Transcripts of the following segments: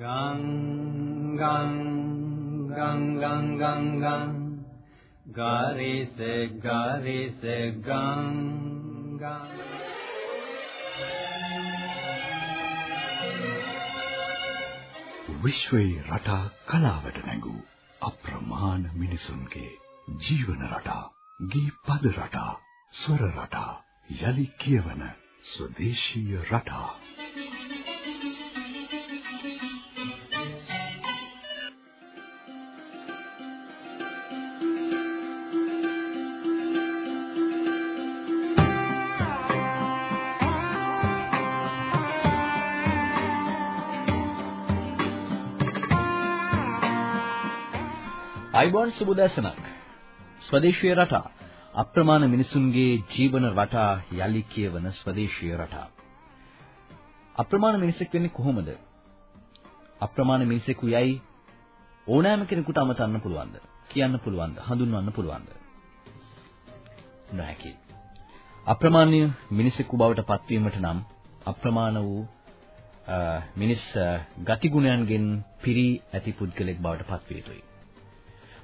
ගං ගං ගං ගං ගං ගං ගාරිස ගාරිස ගං ගං විශ්වයේ රටා කලාවට නැඟූ අප්‍රමාණ මිනිසුන්ගේ ජීවන රටා, ගී පද රටා, ස්වර රටා, යලි කියවන ස්වදේශීය රටා. අයිබෝන් සුබදැසනක් ස්වදේශීය රටා අප්‍රමාණ මිනිසුන්ගේ ජීවන රටා යලි කියවන ස්වදේශීය රටා. අප්‍රමාණ මිනිසෙක් වෙන්නේ කොහොමද? අප්‍රමාණ මිනිසෙකු යයි ඕනෑම කෙනෙකුට අමතන්න පුළුවන්ද? කියන්න පුළුවන්ද? හඳුන්වන්න පුළුවන්ද? නැහැ අප්‍රමාණ්‍ය මිනිසෙකු බවට පත්වීමට නම් අප්‍රමාණ වූ මිනිස් ගතිගුණයන්ගෙන් පිරී ඇති පුද්ගලෙක් බවට පත්විය යුතුයි.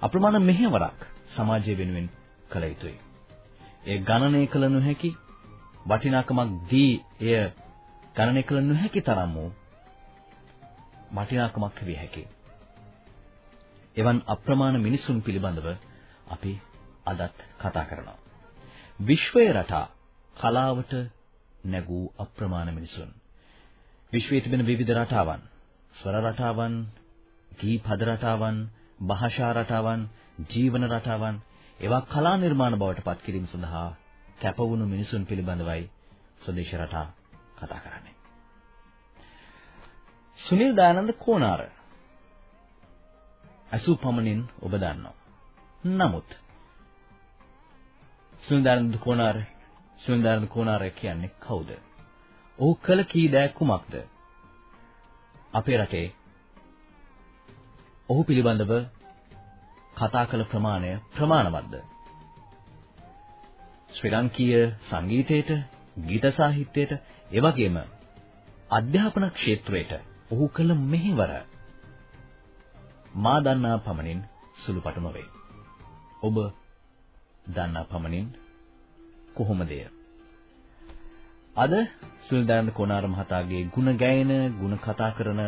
අප්‍රමාණ මෙහෙවරක් සමාජය වෙනුවෙන් කළ යුතුයි. ඒ ගණනය කළ නොහැකි වටිනාකමක් දී එය ගණනය කළ නොහැකි තරම් වූ වටිනාකමක් විය හැකියි. එවන් අප්‍රමාණ මිනිසුන් පිළිබඳව අපි අදත් කතා කරනවා. විශ්වයේ රටා කලාවට නැගූ අප්‍රමාණ මිනිසුන්. විශ්වයේ තිබෙන විවිධ රටාවන්, ස්වර රටාවන්, ගී පද රටාවන්, භාෂා රටාවන්, ජීවන රටාවන්, ඒවා කලා නිර්මාණ බවට පත් කිරීම සඳහා කැපවුණු මිනිසුන් පිළිබඳවයි ස්වදේශ රටා කතා කරන්නේ. සුනිල් දයානන්ද කෝනාර අසු පමණින් ඔබ දන්නවා. නමුත් සුනිල් දයානන්ද කෝනාර සුනිල් දයානන්ද කෝනාර කියන්නේ කවුද? ඔහු කළ කී දෑ කුමක්ද? අපේ රටේ ඔහු පිළිබඳව කතා කළ ප්‍රමාණය ප්‍රමාණවත්ද? ශ්‍රී ලංකීය සංගීතයට, ගීත සාහිත්‍යයට, එවැගේම අධ්‍යාපන ක්ෂේත්‍රයට ඔහු කළ මෙහෙවර මා දන්නා පමණින් සුළුපටු නොවේ. ඔබ දන්නා පමණින් කොහොමද අද සුල්දාන කොනාර මහතාගේ ಗುಣ ගැයෙන, ಗುಣ කතා කරන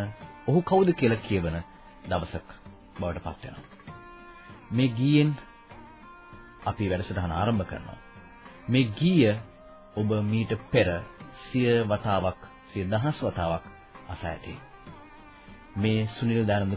ඔහු කවුද කියලා කියවන දවසක් බවට පත් වෙනවා. මේ ගීයෙන් අපි වැඩසටහන ආරම්භ කරනවා. මේ ගීය ඔබ මීට පෙර සිය වතාවක්, සිය දහස් වතාවක් අසා ඇති. මේ සුනිල් දානන්ද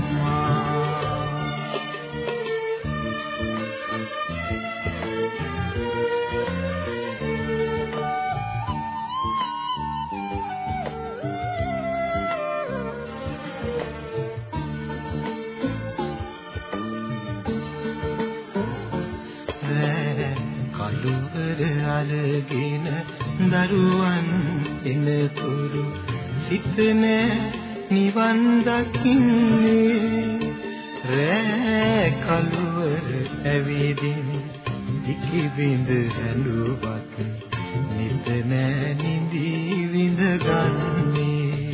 කියක්. දරුවන් එනතුරු සිත නිවන් දකින්නේ රෑ කලවර ඇවිදින් ඉකි බින්ද හැඬුවත් නිත නෑ නිදි විඳ ගන්නේ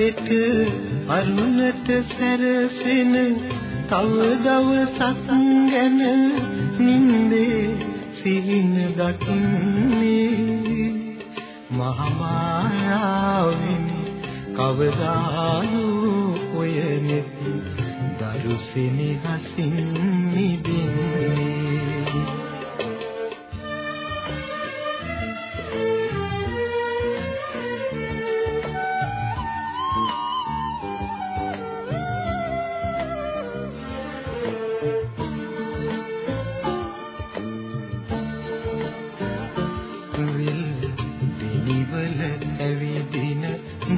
එට අරුණට සැරසෙන තව දවසක් ගැන නින්දේ සිහින දකින්නේ මහමායාවෙන් කවදානු ඔය නෙත් දරුසිනි හසින්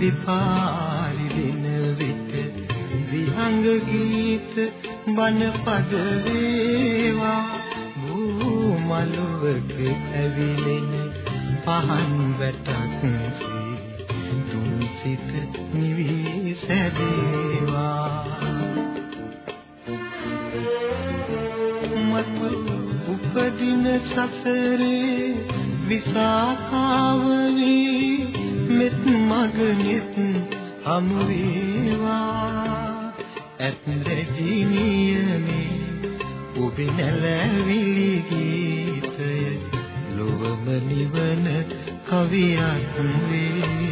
පාරිදින විට විහංග ගීත බන පද වේවා. මලුවක ඇවිලෙන පහන් වැටක් තුන් සිත නිවි සැදේවා. මතු උපදින සසරේ විසාකාව වී මෙත් මගනෙත් හමු වේවා ඇත් රැජිනියනේ ඔබේ නැලවිලි ගීතය ලොවම නිවන කවියක් වේවා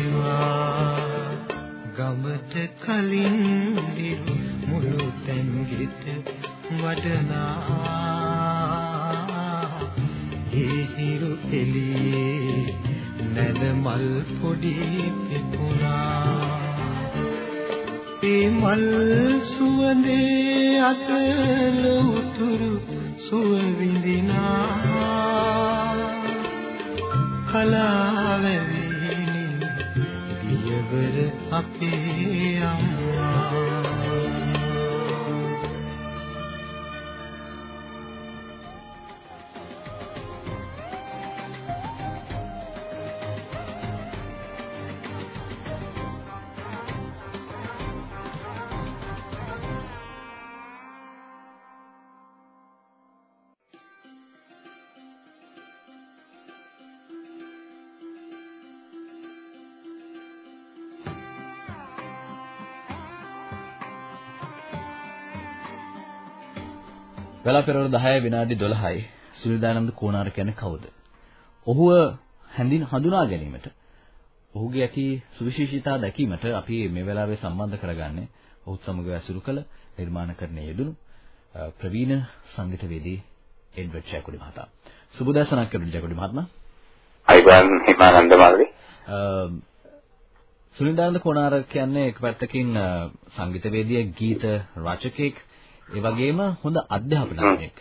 වෙලා පෙරවරු 10 විනාඩි 12යි සුනිදානන්ද කෝනාර කියන්නේ කවුද? ඔහුව හැඳින් හඳුනා ගැනීමට ඔහුගේ ඇති සුවිශේෂීතා දැකීමට අපි මේ වෙලාවේ සම්බන්ධ කරගන්නේ ඔහුත් සමග ඇසුරු කළ නිර්මාණකරණයේ යෙදුණු ප්‍රවීණ සංගීතවේදී එඩ්වඩ් ජැකොඩි මහතා. සුබදසනක් කරු ජැකොඩි මහත්මයා. අයිබන් හිමානන්ද මාළි. සුනිදානන්ද කෝනාර කියන්නේ එක පැත්තකින් සංගීතවේදියෙක් ගීත රචකයෙක් ඒ වගේම හොඳ අධ්‍යාපනඥයෙක්.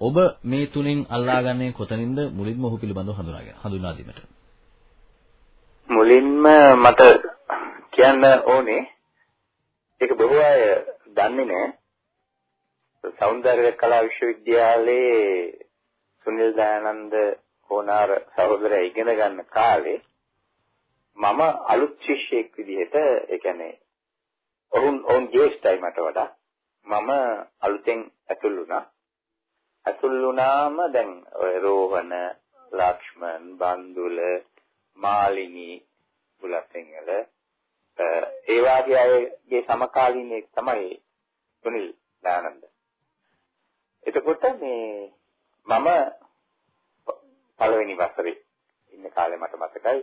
ඔබ මේ තුලින් අල්ලාගන්නේ කොතනින්ද මුලින්ම ඔහු පිළිබඳව හඳුනාගෙන හඳුනා දීමට? මුලින්ම මට කියන්න ඕනේ ඒක බොහෝ අය දන්නේ නැහැ. සෞන්දර්ය කලා විශ්වවිද්‍යාලයේ සුනිල් දයානන්ද කෝනාර සහෝදරයා ඉගෙන ගන්න කාලේ මම අලුත් ශිෂ්‍යෙක් විදිහට ඒ කියන්නේ ඔවුන් ඔවුන් ජේෂ්ඨයි මට වඩා මම අලුතෙන් ඇතුල් වුණා. ඇතුල් වුණාම දැන් ඔය රෝහණ, ලක්ෂ්මන්, බන්දුල, මාලිනී, බුලත්ෙන්ගල ඒ වාගේ අයගේ සමකාලීනෙක් තමයි සුනිල් දානන්ද. එතකොට මේ මම පළවෙනි වසරේ ඉන්න කාලේ මට මතකයි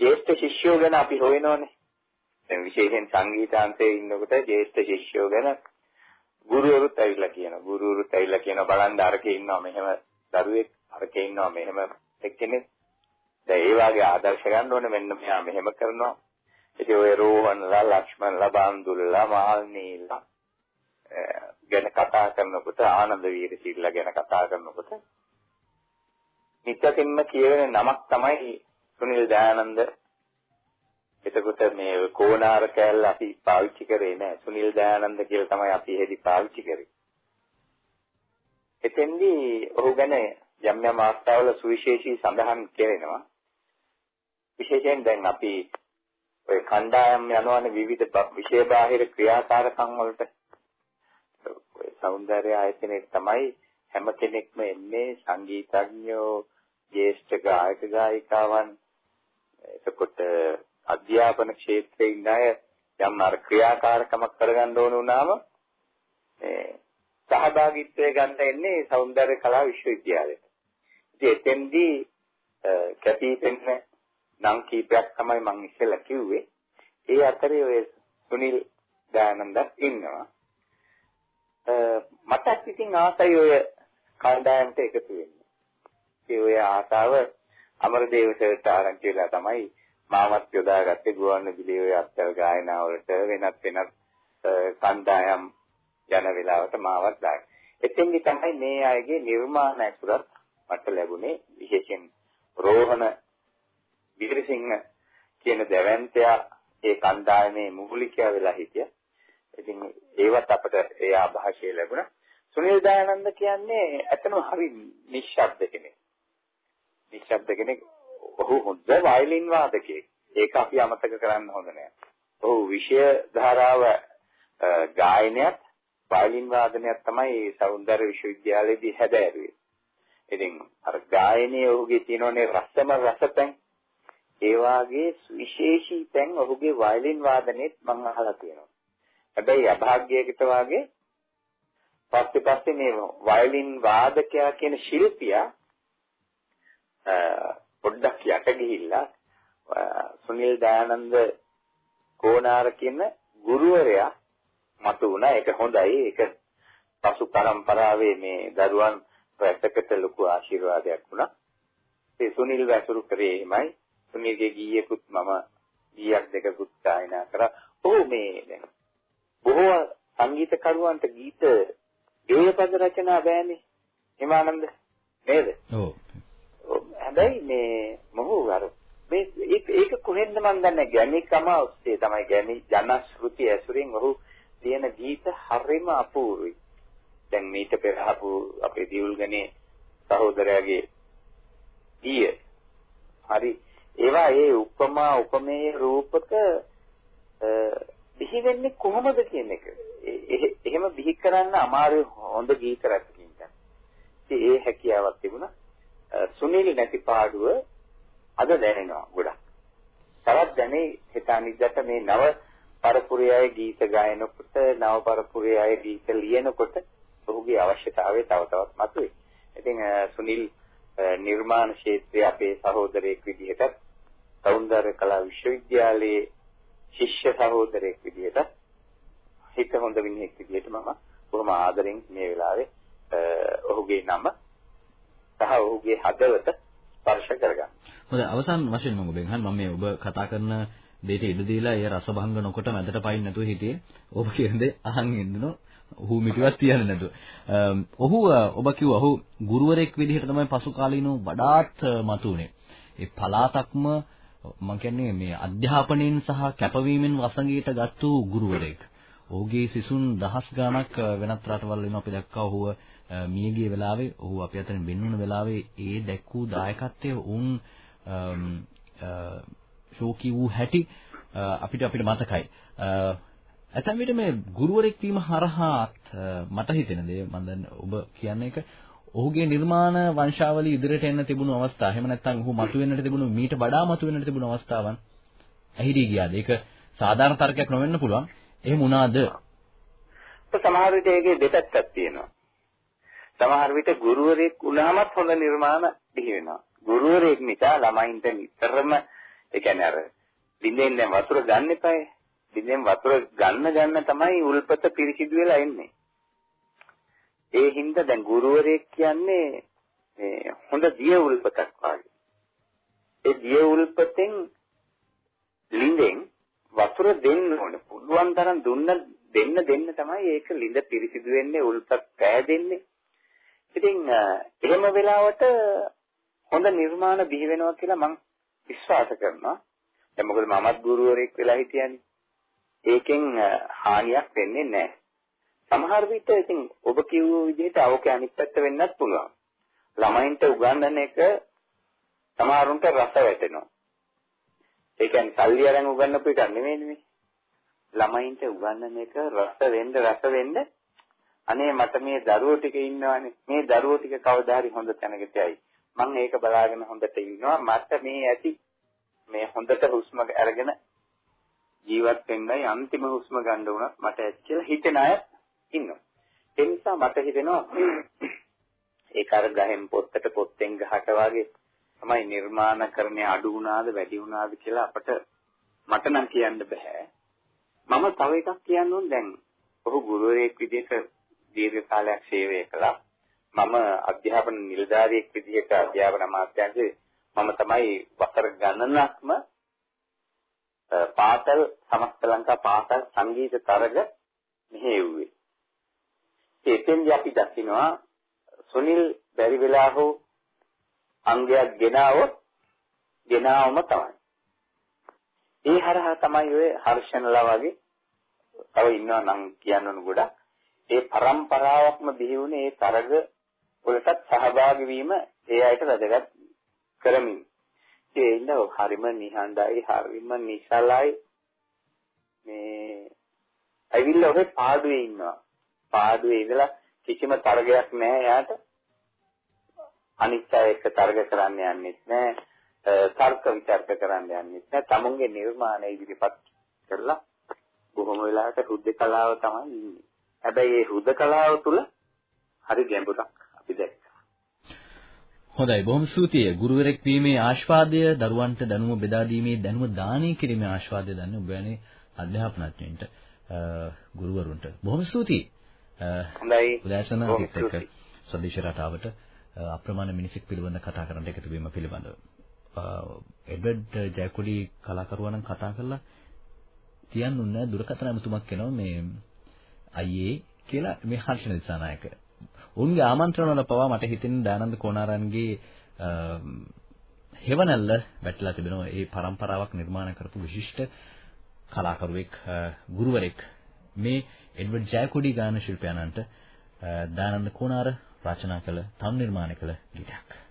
ජේෂ්ඨ ශිෂ්‍යයෝ ගැන අපි හොයනෝනේ. දැන් විශේෂයෙන් සංගීතාංශයේ ඉන්නකොට ජේෂ්ඨ ශිෂ්‍යයෝ ගැන ගුරුවරුත් ඇවිල්ලා කියනවා. ගුරුවරුත් ඇවිල්ලා කියනවා බලන්න අරකේ ඉන්නවා මෙහෙම දරුවෙක් අරකේ ඉන්නවා මෙහෙම එක්කෙනෙක්. දැන් ඒ වාගේ ආදර්ශ ගන්න ඕනේ මෙන්න මෙයා මෙහෙම කරනවා. ඉතින් ඔය රෝහණලා ලක්ෂ්මන්ලා බාන්දුල්ලා මාල්නීලා ගැන කතා කරනකොට ආනන්ද වීරසිරිලා ගැන කතා කරනකොට නිත්‍යකින්ම කියවෙන නමක් තමයි සුනිල් දයානන්ද එතකොට මේ කෝණාර කෑල්ල අපි පාවිච්චි කරේ නෑ. සුනිල් දයානන්ද කියලා තමයි අපි එහෙදි පාවිච්චි කරේ. එතෙන්දී ඔහු ගැන යම් යම් අවස්ථාවල සුවිශේෂී සඳහන් කෙරෙනවා. විශේෂයෙන් දැන් අපි ඔය කණ්ඩායම් යනවානේ විවිධ විෂය බාහිර ක්‍රියාකාරකම් වලට. ඔය సౌందර්ය ආයතනයේ තමයි හැම කෙනෙක්ම එන්නේ සංගීතඥයෝ, ජ්‍යෙෂ්ඨ ගායක ගායිකාවන් එතකොට අධ්‍යාපන ක්ෂේත්‍රයේ ඉන්න අය යම් අර ක්‍රියාකාරකමක් කරගන්න ඕන වුණාම මේ සහභාගීත්වය ගන්න එන්නේ සෞන්දර්ය කලා විශ්වවිද්‍යාලයට. ඉතින් එතෙන්දී කැපී පෙනෙන නම් කීපයක් තමයි මම ඉස්සෙල්ලා කිව්වේ. ඒ අතරේ ඔය සුනිල් දයානන්දත් ඉන්නවා. මටත් ඉතින් ආසයි ඔය කණ්ඩායමට එකතු වෙන්න. ඒ ඔය ආසාව අමරදේව සර්ට ආරංචි වෙලා තමයි මාවත් යොදාගත්තේ ගුවන්විදුලියේ ඔය අත්දැක ගායනා වලට වෙනත් වෙනත් කණ්ඩායම් යන වෙලාවට මාවත් දාගෙන. එතෙන්දි තමයි මේ අයගේ නිර්මාණ ඇසුරත් මට ලැබුණේ විශේෂයෙන් රෝහණ වික්‍රසිංහ කියන දැවැන්තයා ඒ කණ්ඩායමේ මූලිකයා වෙලා හිටියා. ඉතින් ඒවත් අපට ඒ ආభాෂය ලැබුණා. සුනිල් දයානන්ද කියන්නේ ඇත්තම හරි නිශ්ශබ්ද කෙනෙක්. නිශ්ශබ්ද කෙනෙක්. ඔහු හොඳ වයලින් වාදකයෙක්. ඒක අපි අමතක කරන්න හොඳ නෑ. ඔහු විෂය ධාරාව ගායනයත් වයලින් වාදනයත් තමයි සෞන්දර්ය විශ්වවිද්‍යාලයේදී හැදෑරුවේ. ඉතින් අර ගායනයේ ඔහුගේ තියෙනනේ රසම රසතෙන් ඒ වාගේ විශේෂී තැන් ඔහුගේ වයලින් වාදනයේත් මම අහලා තියෙනවා. හැබැයි අභාග්‍යයකට වාගේ පස්සේ පස්සේ මේ වයලින් වාදකයා කියන ශිල්පියා පොඩ්ඩක් යට ගිහිල්ලා සුනිල් දයානන්ද කෝනාර කියන ගුරුවරයා මතු වුණා. ඒක හොඳයි. ඒක පසු පරම්පරාවේ මේ දරුවන් රැසකට ලොකු ආශිර්වාදයක් වුණා. ඒ සුනිල් වැසුරු කරේ එහෙමයි. සුනිල්ගේ ගීයකුත් මම ගීයක් දෙකකුත් ගායනා කරා. ඔහු මේ දැන් බොහෝ සංගීතකරුවන්ට ගීත ගේයපද රචනා බෑනේ. හිමානන්ද නේද? ඔව්. හැබැයි මේ මොහු අර මේ ඒක කොහෙන්ද මන් දන්නේ ගැණිකම ඔස්සේ තමයි ගැණි ජනශ්‍රුති ඇසුරින් ඔහු තියෙන ගීත හරිම අපූර්වයි. දැන් මීට පෙර අහපු අපේ දියුල්ගනේ සහෝදරයාගේ ගීය හරි ඒවා ඒ උපමා උපමේය රූපක බිහි වෙන්නේ කොහොමද කියන එක. එහෙම බිහි කරන්න අමාරු හොඳ ගීත රචකින්ට. ඉතින් ඒ හැකියාවක් තිබුණා. සුනිල් නැති පාඩුව අද දැනෙනවා ගොඩක්. තවත් දැනේ හිතානිද්දට මේ නව පරපුරයේ ගීත ගායනකොට නව පරපුරයේ ගීත ලියනකොට ඔහුගේ අවශ්‍යතාවය තව තවත් මතුවේ. ඉතින් සුනිල් නිර්මාණ ක්ෂේත්‍රයේ අපේ සහෝදරයෙක් විදිහට සෞන්දර්ය කලා විශ්වවිද්‍යාලයේ ශිෂ්‍ය සහෝදරයෙක් විදිහට හිත හොඳ මිනිහෙක් විදිහට මම බොහොම ආදරෙන් මේ වෙලාවේ ඔහුගේ නම සහ ඔහුගේ හදවත ස්පර්ශ කරගන්න. හොඳයි අවසන් වශයෙන් මම ඔබෙන් අහන්න මම මේ ඔබ කතා කරන දෙයට ඉඩ දීලා ඒ රසභංග නොකොට මැදට පයින් නැතුව හිටියේ. ඔබ කියන දේ අහන් ඉන්නනෝ ඔහු මිටිවත් තියන්නේ නැතුව. ඔහු ඔබ කිව්වා ඔහු ගුරුවරයෙක් විදිහට තමයි පසු කාලීනව වඩාත් මතුනේ. ඒ පලාතක්ම මම කියන්නේ මේ අධ්‍යාපනයෙන් සහ කැපවීමෙන් වසඟයට ගත්තු ගුරුවරයෙක්. ඔහුගේ සිසුන් දහස් ගණක් වෙනත් රටවල් වෙන අපි දැක්කා ඔහුව මියගිය වෙලාවේ ඔහු අපි අතරින් වෙන්නුන වෙලාවේ ඒ දැක්වූ දායකත්වය උන් ශෝකී වූ හැටි අපිට අපිට මතකයි. ඇතැම් විට මේ ගුරුවරෙක් වීම හරහාත් මට හිතෙන දේ මම දැන් ඔබ කියන්නේ එක ඔහුගේ නිර්මාණ වංශාවලිය ඉදිරියට එන්න තිබුණු අවස්ථා. එහෙම නැත්නම් ඔහු මතුවෙන්නට තිබුණු මීට වඩා මතුවෙන්නට තිබුණු අවස්ථාවන් ඇහිදී ගියාද? ඒක සාධාරණ තර්කයක් නොවෙන්න පුළුවන්. එහෙම වුණාද? සමහර විට ඒකේ දෙපැත්තක් තියෙනවා. සමහර විට ගුරුවරයෙක් වුණාමත් හොඳ නිර්මාණ බිහි වෙනවා. ගුරුවරයෙක් නිසා ළමයින්ට නිතරම ඒ කියන්නේ අර බින්දෙන් දැන් වතුර ගන්න එපායි. බින්දෙන් වතුර ගන්න ගන්න තමයි උල්පත පිරිසිදු වෙලා එන්නේ. ඒ හින්දා දැන් ගුරුවරයෙක් කියන්නේ මේ හොඳ දිය උල්පතක් වගේ. ඒ දිය උල්පතෙන් ලිඳෙන් වතුර දෙන්න ඕනේ. පුළුවන් තරම් දුන්න දෙන්න දෙන්න තමයි ඒක ලිඳ පිරිසිදු වෙන්නේ උල්පත් පෑදෙන්නේ. ඉතින් එහෙම වෙලාවට හොඳ නිර්මාණ බිහි වෙනවා කියලා මම විශ්වාස කරනවා. දැන් මොකද මමත් ගුරුවරයෙක් වෙලා හිටියනේ. ඒකෙන් හානියක් වෙන්නේ නැහැ. සමහර විට ඉතින් ඔබ කිව්ව විදිහට අවක අනිත් පැත්ත වෙන්නත් පුළුවන්. ළමයින්ට උගන්වන එක සමහරුන්ට රස වැටෙනවා. ඒ කියන්නේ සල්ලි අරන් උගන්වපු එක නෙමෙයි නෙමෙයි. ළමයින්ට උගන්වන එක රස වෙන්න රස වෙන්න අනේ මට මේ දරුවෝ ටික ඉන්නවානේ. මේ දරුවෝ ටික කවදා හරි හොඳ තැනකට යයි. මම ඒක බලාගෙන හොඳට ඉන්නවා. මට මේ ඇති මේ හොඳට හුස්ම අරගෙන ජීවත් වෙන්නයි අන්තිම හුස්ම ගන්න උනත් මට ඇති කියලා හිතෙන අය ඉන්නවා. ඒ නිසා මට හිතෙනවා ඒක අර ගහෙන් පොත්තට පොත්තෙන් ගහට වගේ තමයි නිර්මාණකරණය අඩු වුණාද වැඩි වුණාද කියලා අපට මට නම් කියන්න බෑ. මම තව එකක් කියන්න ඕන දැන් ඔහු ගුරුවරයෙක් විදිහට දීර්ඝ කාලයක් සේවය කළා. මම අධ්‍යාපන නිලධාරියෙක් විදිහට අධ්‍යාපන අමාත්‍යාංශයේ මම තමයි වසර ගණනක්ම පාසල් සමස්ත ලංකා පාසල් සංගීත තරග මෙහෙයුවේ. ඒකෙන්දී අපි දකිනවා සුනිල් බැරි වෙලා හෝ අංගයක් ගෙනාවොත් ගෙනාවම තමයි. ඒ හරහා තමයි ඔය හර්ෂණලා වගේ තව ඉන්නවා නම් කියන්න ඕන ගොඩක්. ඒ પરම්පරාවක්ම බිහි වුණේ ඒ තරග වලටත් සහභාගී වීම ඒ අයට වැදගත් කරමින්. ඒ ඉන්න හරිම නිහඬයි හරිම නිසලයි මේ ඇවිල්ලා ඔහේ පාඩුවේ ඉන්නවා. පාඩුවේ ඉඳලා කිසිම තරගයක් නැහැ එයාට. අනිත් අය එක්ක තරග කරන්න යන්නෙත් නැහැ. තර්ක විතර්ක කරන්න යන්නෙත් නැහැ. තමුන්ගේ නිර්මාණය ඉදිරිපත් කරලා බොහොම වෙලාවට හුදකලාව තමයි ඉන්නේ. හැබැයි මේ හුදකලාව තුල හරි ගැඹුරක් අපි දැක්කා. හොඳයි. බොහොම ස්තුතියි. ගුරුවරෙක් වීමේ ආශාවාදය දරුවන්ට දැනුම බෙදා දීමේ දැනුම දානය කිරීමේ ආශාවාදය දන්නේ ඔබ වැනි අධ්‍යාපනඥයින්ට ගුරුවරුන්ට. බොහොම ස්තුතියි. හොඳයි. උදෑසන හිත් එක්ක ස්වදේශ රටාවට අප්‍රමාණ මිනිසෙක් පිළිබඳ කතා කරන්න එකතු වීම පිළිබඳව. එඩ්වඩ් ජයකොඩි කලාකරුවා නම් කතා කරලා තියන්නුන්නේ දුරකථන ඇමතුමක් එනවා මේ අයියේ කියලා මේ හර්ෂණ දිසානායක. උන්ගේ ආමන්ත්‍රණ වල පවා මට හිතෙන දයානන්ද කොණාරන්ගේ හෙවණැල්ල වැටලා තිබෙනවා. ඒ પરම්පරාවක් නිර්මාණය කරපු විශිෂ්ට කලාකරුවෙක් ගුරුවරෙක් මේ එඩ්වඩ් ජයකොඩි ගාන ශිල්පියාණන්ට දයානන්ද කොණාර රචනා කළ තම් නිර්මාණය කළ ගීතයක්.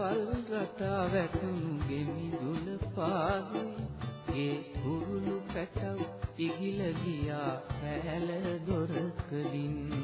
පල් රටා වැටුණු ගෙමි දුල පාරුයි ගේ කුරුළු පැටව ඉගිල ගියා පැහැල දොරකලින්.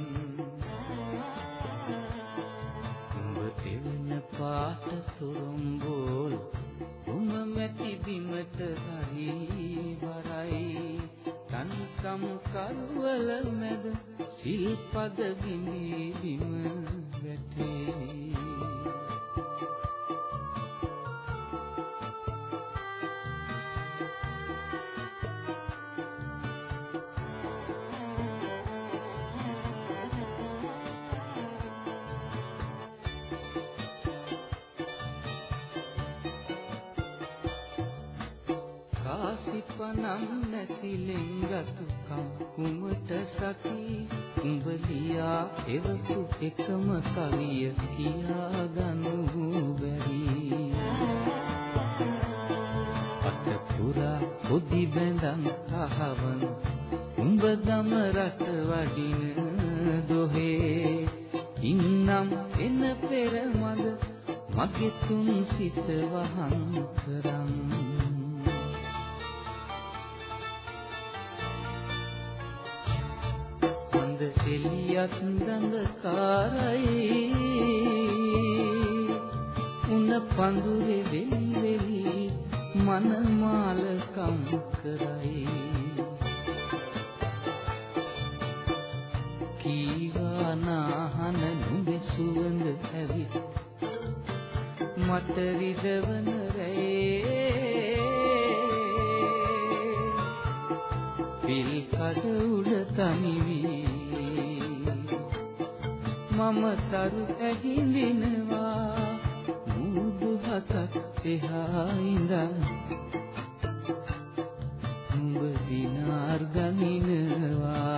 කරයි. කීවානාහන නුඹේ සුවඳ ඇවිත් මට රිදවන රේ පිල් කඩ උඩ තනි වී මම තරු ඇහිඳිනවා. මුදු හතක් එහා ඉඳන්. නුඹ දිනාර් ගනිනවා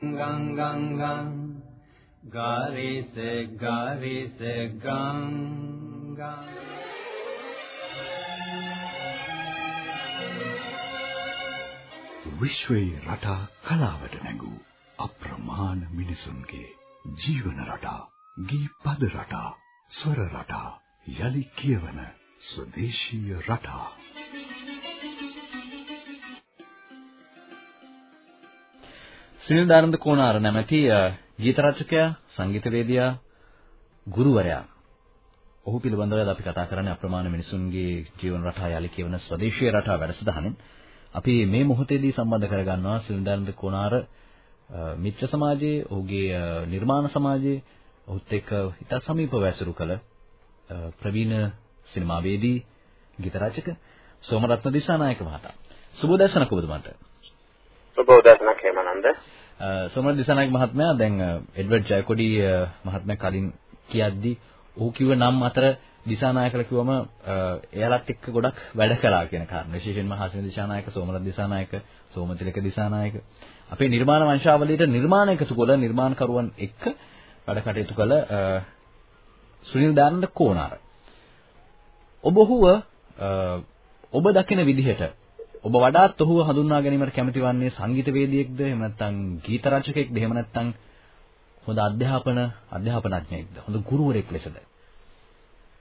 gang gang gang gari se gari se gang gang විශ්වයේ රටා කලාවට නැඟූ අප්‍රමාණ මිනිසුන්ගේ ජීවන රටා ගී පද රටා ස්වර රටා යලි කියවන ස්වදේශීය රටා. සුනිල් දානන්ද කෝණාර නැමැති ගීත රචකයා සංගීතවේදියා ගුරුවරයා. ඔහු පිළිබඳව අපි කතා කරන්නේ අප්‍රමාණ මිනිසුන්ගේ ජීවන රටා යාලි කියවන ස්වදේශීය රටා වැඩසටහනෙන්. අපි මේ මොහොතේදී සම්බන්ධ කරගන්නවා සුනිල් දානන්ද කෝණාර මිත්‍ර සමාජයේ ඔහුගේ නිර්මාණ සමාජයේ ඔහුත් එක්ක ඉතා සමීපව ඇසුරු කළ ප්‍රවීණ සිනමාවේදී ගීත රචක සෝමරත්න දිසානායක මහතා. සුබෝදෑසනක ඔබතුමාට සුබෝදෑසනක් හේමනන්ද. සෝමරත් දිසානායක මහත්මයා දැන් එඩ්වඩ් ජයකොඩි මහත්මයා කලින් කියද්දි ඔහු කිව්ව නම් අතර දිසානායකලා කිව්වම එයාලත් එක්ක ගොඩක් වැඩ කළා කියන කාරණා. විශේෂයෙන්ම හාසින දිසානායක, සෝමරත් දිසානායක, සෝමතිලක දිසානායක අපේ නිර්මාණ වංශාවලියට නිර්මාණ එකතු කළ නිර්මාණකරුවන් එක්ක වැඩ කටයුතු කළ සුනිල් දානන්ද කෝනාර. ඔබ ඔහුව ඔබ දකින විදිහට ඔබ වඩාත් ඔහුව හඳුන්වා ගැනීමට කැමති වන්නේ සංගීතවේදියෙක්ද එහෙම නැත්නම් ගීත රචකයෙක්ද? එහෙම නැත්නම් හොඳ අධ්‍යාපන අධ්‍යාපනඥයෙක්ද? හොඳ ගුරුවරයෙක් ලෙසද?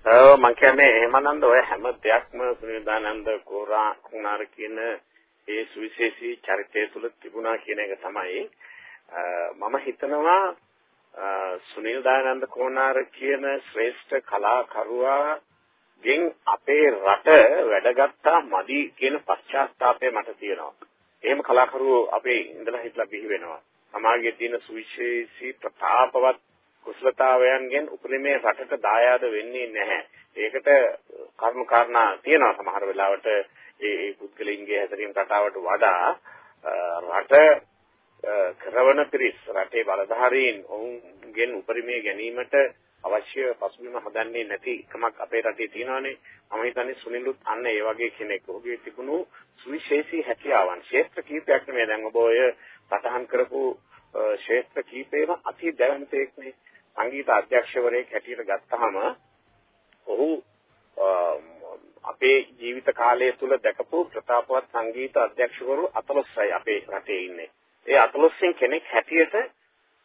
ඔව් මම කියන්නේ එහෙමනන්ද ඔය හැම දෙයක්ම සුනිදානන්ද කෝරා කුමාර කියන ඒ සුවිශේෂී චරිතය තුළ තිබුණා කියන එක තමයි මම හිතනවා සුනිල් දානන්ද කෝනාර කියන ශ්‍රේෂ්ඨ කලාකරුවා ගෙන් අපේ රට වැඩගත්තා මදි කියන පශ්චාත්තාපය මට තියෙනවා. එහෙම කලාකරුවෝ අපේ ඉඳලා හිටලා බිහි වෙනවා. සමාජයේ තියෙන සුවිශේෂී ප්‍රතාපවත් කුසලතාවයන්ගෙන් උපරිමේ රටට දායාද වෙන්නේ නැහැ. ඒකට කරුණු කාරණා තියෙනවා සමහර වෙලාවට ඒ ඒ පුද්ගලයන්ගේ හැසිරීම රටාවට වඩා රට කරවන පිරිස් රටේ බලධාරීන් ඔවුන්ගෙන් උපරිමයේ ගැනීමට අවශ්‍ය පසුබිම හදන්නේ නැති එකමක් අපේ රටේ තියෙනවානේ මම හිතන්නේ සුනිලුත් අන්න ඒ වගේ කෙනෙක්. ඔහුගේ තිබුණු සුවිශේෂී හැකියාවන් ක්ෂේත්‍ර කීපයක් නෙමෙයි දැන් ඔබ ඔය සටහන් කරපු ක්ෂේත්‍ර කීපේම අති දැවැන්තයෙක් නේ සංගීත අධ්‍යක්ෂවරයෙක් හැටියට ගත්තාම ඔහු අපේ ජීවිත කාලය තුල දැකපු ප්‍රතාපවත් සංගීත අධ්‍යක්ෂවරු 14යි අපේ රටේ ඉන්නේ. ඒ 14න් කෙනෙක් හැටියට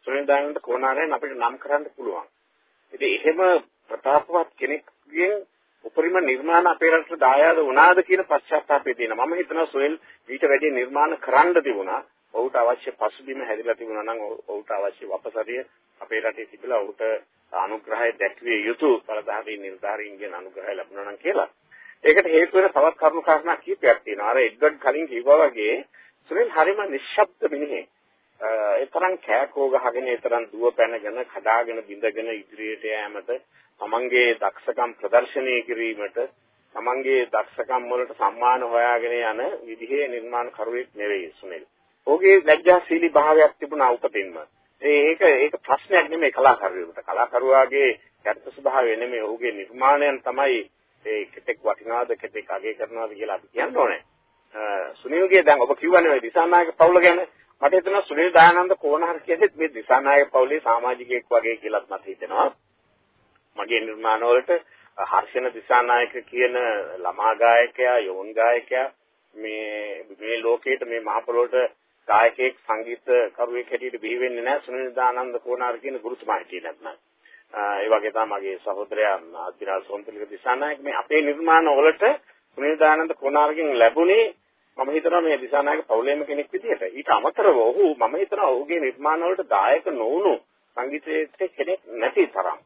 සුනිල් දානන්ද කොණාරයන් අපිට නම් කරන්න පුළුවන්. ඉතින් එහෙම ප්‍රතාපවත් කෙනෙක්ගෙන් උපරිම නිර්මාණ අපේ රටට දායාද වුණාද කියන පශ්චාත්තාපය තියෙනවා. මම හිතනවා සොයල් ඊට වැඩි නිර්මාණ කරන්න තිබුණා. ඔහුට අවශ්‍ය පසුබිම හැදිලා තිබුණා නම් ඔහුට අවශ්‍ය වපසරිය අපේ රටේ තිබිලා ඔහුට අනුග්‍රහය දැක්විය යුතු බලධාරී නිර්ධාරීන්ගෙන් අනුග්‍රහය ලැබුණා නම් කියලා. ඒකට හේතු වෙන තවත් කරුණු කාරණා කීපයක් තියෙනවා. අර එඩ්වඩ් කලින් කිව්වා වගේ සුනිල් හරිම නිශ්ශබ්ද මිනිහෙක්. ඒ තරම් කෑකෝ ගහගෙන ඒ තරම් දුව පැනගෙන කඩාගෙන බිඳගෙන ඉදිරියට යෑමට තමන්ගේ දක්ෂකම් ප්‍රදර්ශනය කිරීමට තමන්ගේ දක්ෂකම් වලට සම්මාන හොයාගෙන යන විදිහේ නිර්මාණ කරුවෙක් නෙවෙයි සුනිල්. ඔහුගේ ලැජ්ජාශීලී භාවයක් තිබුණා උපතින්ම. ඒක ඒක ප්‍රශ්නයක් නෙමෙයි කලාකරුවෙකුට. කලාකරුවාගේ යටි ස්වභාවය නෙමෙයි ඔහුගේ නිර්මාණයන් තමයි ඒ කෙතෙක් වටිනවද කෙතෙක් අගය කරනවද කියලා අපි කියන්න ඕනේ. සුනිල්ගේ දැන් ඔබ කිව්වනේ ඔය දිසානායක පවුල ගැන මට හිතෙනවා සුනිල් දානන්ද කොණහර කියන්නේ මේ දිසානායක පවුලේ සමාජිකයෙක් වගේ කියලාත් මට හිතෙනවා. මගේ නිර්මාණ වලට හර්ෂණ දිසානායක කියන ළමා ගායකයා යෝන් ගායකයා මේ මේ ලෝකේට මේ මහ පොළොවට ගායකයෙක් සංගීත කරුවෙක් හැටියට බිහි වෙන්නේ නැහැ සුනිල් දානන්ද කෝනාර කියන ගුරුතුමා හිටියේ නැත්නම්. ඒ වගේ තමයි මගේ සහෝදරයා අදිරාල් සොන්තලික දිසානායක මේ අපේ නිර්මාණ වලට සුනිල් දානන්ද කෝනාරගෙන් ලැබුණේ මම හිතනවා මේ දිසානායක පවුලේම කෙනෙක් විදිහට. ඊට අමතරව ඔහු මම හිතනවා ඔහුගේ නිර්මාණ වලට දායක නොවුණු සංගීතයේ කෙනෙක් නැති තරම්.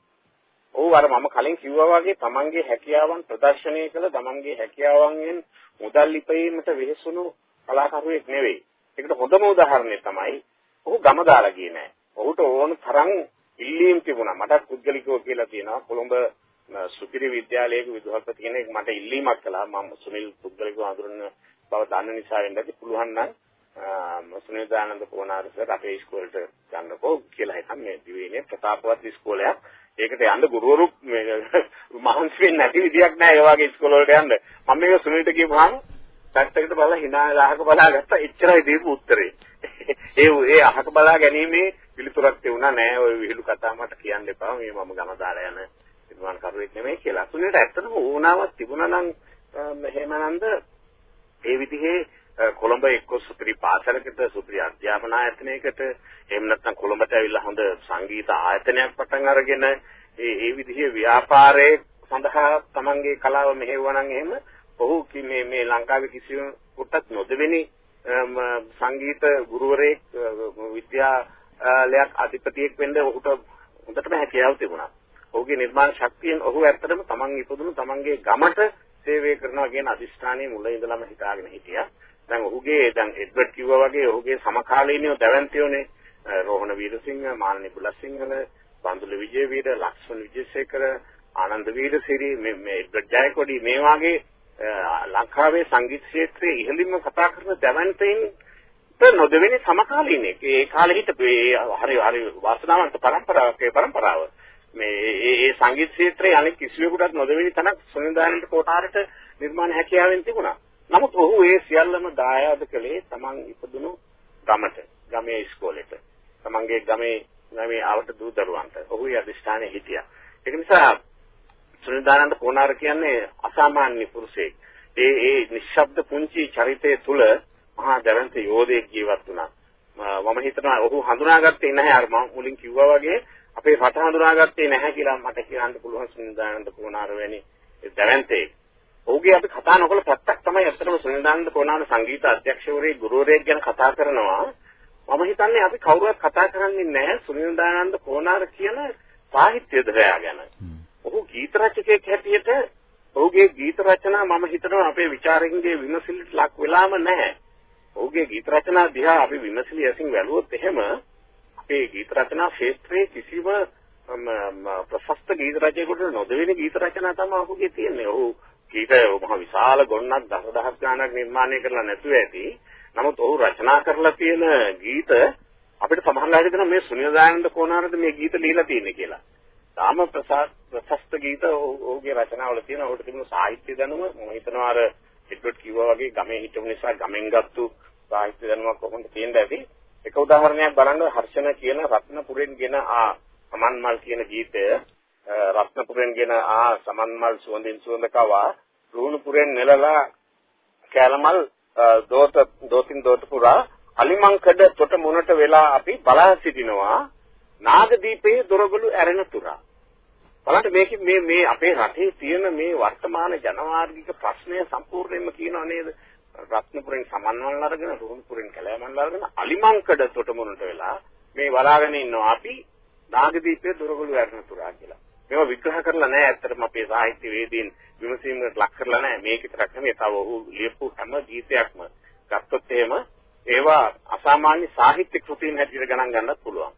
ඔව් අර මම කලින් කිව්වා වගේ තමන්ගේ හැකියාවන් ප්‍රදර්ශනය කළ තමන්ගේ හැකියාවන්ගෙන් මුදල් ලිපීමට වෙහෙසුණු කලාකරුවෙක් නෙවෙයි. ඒකට හොඳම උදාහරණය තමයි ඔහු ගම දාලා ගියේ නෑ. ඔහුට ඕන තරම් ඉල්ලීම් තිබුණා. මට පුද්ගලිකව කියලා තියෙනවා කොළඹ සුපිරි විද්‍යාලයක විදුහල්පති කෙනෙක් මට ඉල්ලීමක් කළා. මම සුනිල් පුද්ගලිකව හඳුනන බව දන්න නිසා වෙන්නද පුළුවන් නම් සුනිල් දානන්ද පොණාරස අපේ ඉස්කෝලේට ගන්නකෝ කියලා හිතන් මේ දිවයිනේ ප්‍රතාපවත් ඉස්කෝලයක්. ඒකට යන්න ගුරුවරු මහන්සි වෙන්නේ නැති විදියක් නෑ ඒ වගේ ඉස්කෝල වලට යන්න. මම මේක සුනිල්ට කියපුවාම පැත්තකට බලලා hina අහක බලා ගත්තා එච්චරයි දීපු උත්තරේ. ඒ ඒ අහක බලා ගැනීමේ පිළිතුරක් තියුණා නෑ ඔය විහිළු කතා මට කියන්න එපා. මේ මම ගම දාලා යන නිර්මාණ කරුවෙක් නෙමෙයි කියලා. සුනිල්ට ඇත්තටම ඕනාවක් තිබුණා නම් එහෙමනන්ද ඒ විදිහේ කොළඹ එක්ක සුපිරි පාසලකට සුපිරි අධ්‍යාපන ආයතනයකට එහෙම නැත්නම් කොළඹට ඇවිල්ලා හොඳ සංගීත ආයතනයක් පටන් අරගෙන ඒ ඒ විදිහේ ව්‍යාපාරයේ සඳහා තමන්ගේ කලාව මෙහෙවුවා නම් එහෙම ඔහු මේ මේ ලංකාවේ කිසිවෙකුටත් නොදෙවෙනි සංගීත ගුරුවරයෙක් විද්‍යාලයක් අධිපතියෙක් වෙන්න ඔහුට හොඳටම හැකියාව තිබුණා. ඔහුගේ නිර්මාණ ශක්තියෙන් ඔහු ඇත්තටම තමන් ඉපදුණු තමන්ගේ ගමට සේවය කරනවා කියන අදිෂ්ඨානයේ මුල ඉඳලම හිතාගෙන හිටියා. දැන් ඔහුගේ දැන් එඩ්වඩ් කිව්වා වගේ ඔහුගේ සමකාලීනයෝ දැවැන්තියෝනේ රෝහණ වීරසිංහ, මානනි බුලසිංහල, බන්දුල විජේවීර, ලක්ෂ්මන් විජේසේකර, ආනන්ද වීරසිරි මේ මේ එඩ්වඩ් ජයකොඩි මේ වාගේ ලංකාවේ සංගීත ක්ෂේත්‍රයේ ඉහළින්ම කතා කරන දැවැන්තයින් නොදෙවෙනි සමකාලීනෙක්. ඒ කාලේ හිටපු හරි හරි වාසනාවන්ත පරම්පරාවක පරම්පරාව. මේ ඒ ඒ සංගීත ක්ෂේත්‍රයේ අනෙක් කිසිවෙකුටත් නොදෙවෙනි තනක් සුනිදානන්ද කොටාරට නිර්මාණ හැකියාවෙන් තිබුණා. නමුත් ඔහු ඒ සියල්ලම දායාද කළේ තමන් ඉපදුණු ගමට, ගමේ ඉස්කෝලේට. තමන්ගේ ගමේ ගමේ ආවට දූ දරුවන්ට. ඔහු ඒ අධිෂ්ඨානයේ හිටියා. ඒක නිසා සුනිදානන්ද කොණාර කියන්නේ අසාමාන්‍ය පුරුෂයෙක්. ඒ ඒ නිශ්ශබ්ද පුංචි චරිතය තුල මහා දැවැන්ත යෝධයෙක් ජීවත් වුණා. මම හිතනවා ඔහු හඳුනාගත්තේ නැහැ අර මම මුලින් කිව්වා වගේ අපේ රට හඳුනාගත්තේ නැහැ කියලා මට කියන්න පුළුවන් සුනිදානන්ද කොණාර වැනි දැවැන්තයෙක්. ඔහුගේ අපි කතා නොකළ පැත්තක් තමයි අත්‍තරම සුනිදානන්ද කොණාර සංගීත අධ්‍යක්ෂවරයෙක් ගුරුවරයෙක් ගැන කතා කරනවා. මම හිතන්නේ අපි කවුරුවත් කතා කරන්නේ නැහැ සුනිදානන්ද කොණාර කියන සාහිත්‍ය දරයා ගැන. ඔහු ගීත රචකයෙක් හැටියට ඔහුගේ ගීත රචනා මම හිතනවා අපේ ਵਿਚාරකින්ගේ විමසිල්ලට ලක් වෙලාම නැහැ. ඔහුගේ ගීත රචනා දිහා අපි විමසිලි ඇසින් බැලුවොත් එහෙම අපේ ගීත රචනා ක්ෂේත්‍රයේ කිසිම ප්‍රශස්ත ගීත රචකයෙකුට නොදෙවෙන ගීත රචනා තමයි ඔහුගේ තියෙන්නේ. ඔහු ගීත මහ විශාල ගොන්නක් දසදහස් ගාණක් නිර්මාණය කරලා නැතුව ඇති. නමුත් ඔහු රචනා කරලා තියෙන ගීත අපිට සමහරවිට දෙන මේ සුනිල් දානන්ද කොනාරද මේ ගීත ලියලා තියෙන්නේ කියලා. තාම ප්‍රශස්ත ගීත ඔහුගේ රචනාවල තියෙන ඔහුට තිබුණු සාහිත්‍ය දැනුම මම හිතනවා අර එඩ්වඩ් කිව්වා වගේ ගමේ හිටපු නිසා ගමෙන් ගත්තු සාහිත්‍ය දැනුමක් කොහොමද තියෙන්න ඇති? එක උදාහරණයක් බලන්න හර්ෂණ කියන රත්නපුරෙන් ගෙන ආ සමන්මල් කියන ගීතය. රත්නපුරෙන් ගෙන ආ සමන්මල් සුවඳින් සුවඳ කවා රුණුපුරෙන් නෙලලා කැලමල් දෝත දෝතින් දෝත පුරා අලිමංකඩ තොට මොනට වෙලා අපි බලා සිටිනවා. නාගදීපයේ දොරගලු ඇරෙන තුරා. බලන්න මේක මේ මේ අපේ රටේ තියෙන මේ වර්තමාන ජනවාර්ගික ප්‍රශ්නය සම්පූර්ණයෙන්ම කියනවා නේද? රත්නපුරෙන් සමන්වල් අරගෙන රුහුණුපුරෙන් කැලෑමල් අරගෙන අලිමංකඩ තොටමුණට වෙලා මේ බලාගෙන ඉන්නවා. අපි නාගදීපයේ දොරගලු ඇරෙන තුරා කියලා. මේවා විග්‍රහ කරලා නැහැ. ඇත්තටම අපේ සාහිත්‍ය වේදීන් විමසීමකට ලක් කරලා නැහැ. මේක විතරක් නෙමෙයි. තව ඔහු ලියපු හැම ගීතයක්ම ගත්තොත් එහෙම ඒවා අසාමාන්‍ය සාහිත්‍ය කෘතීන් හැටියට ගණන් ගන්නත් පුළුවන්.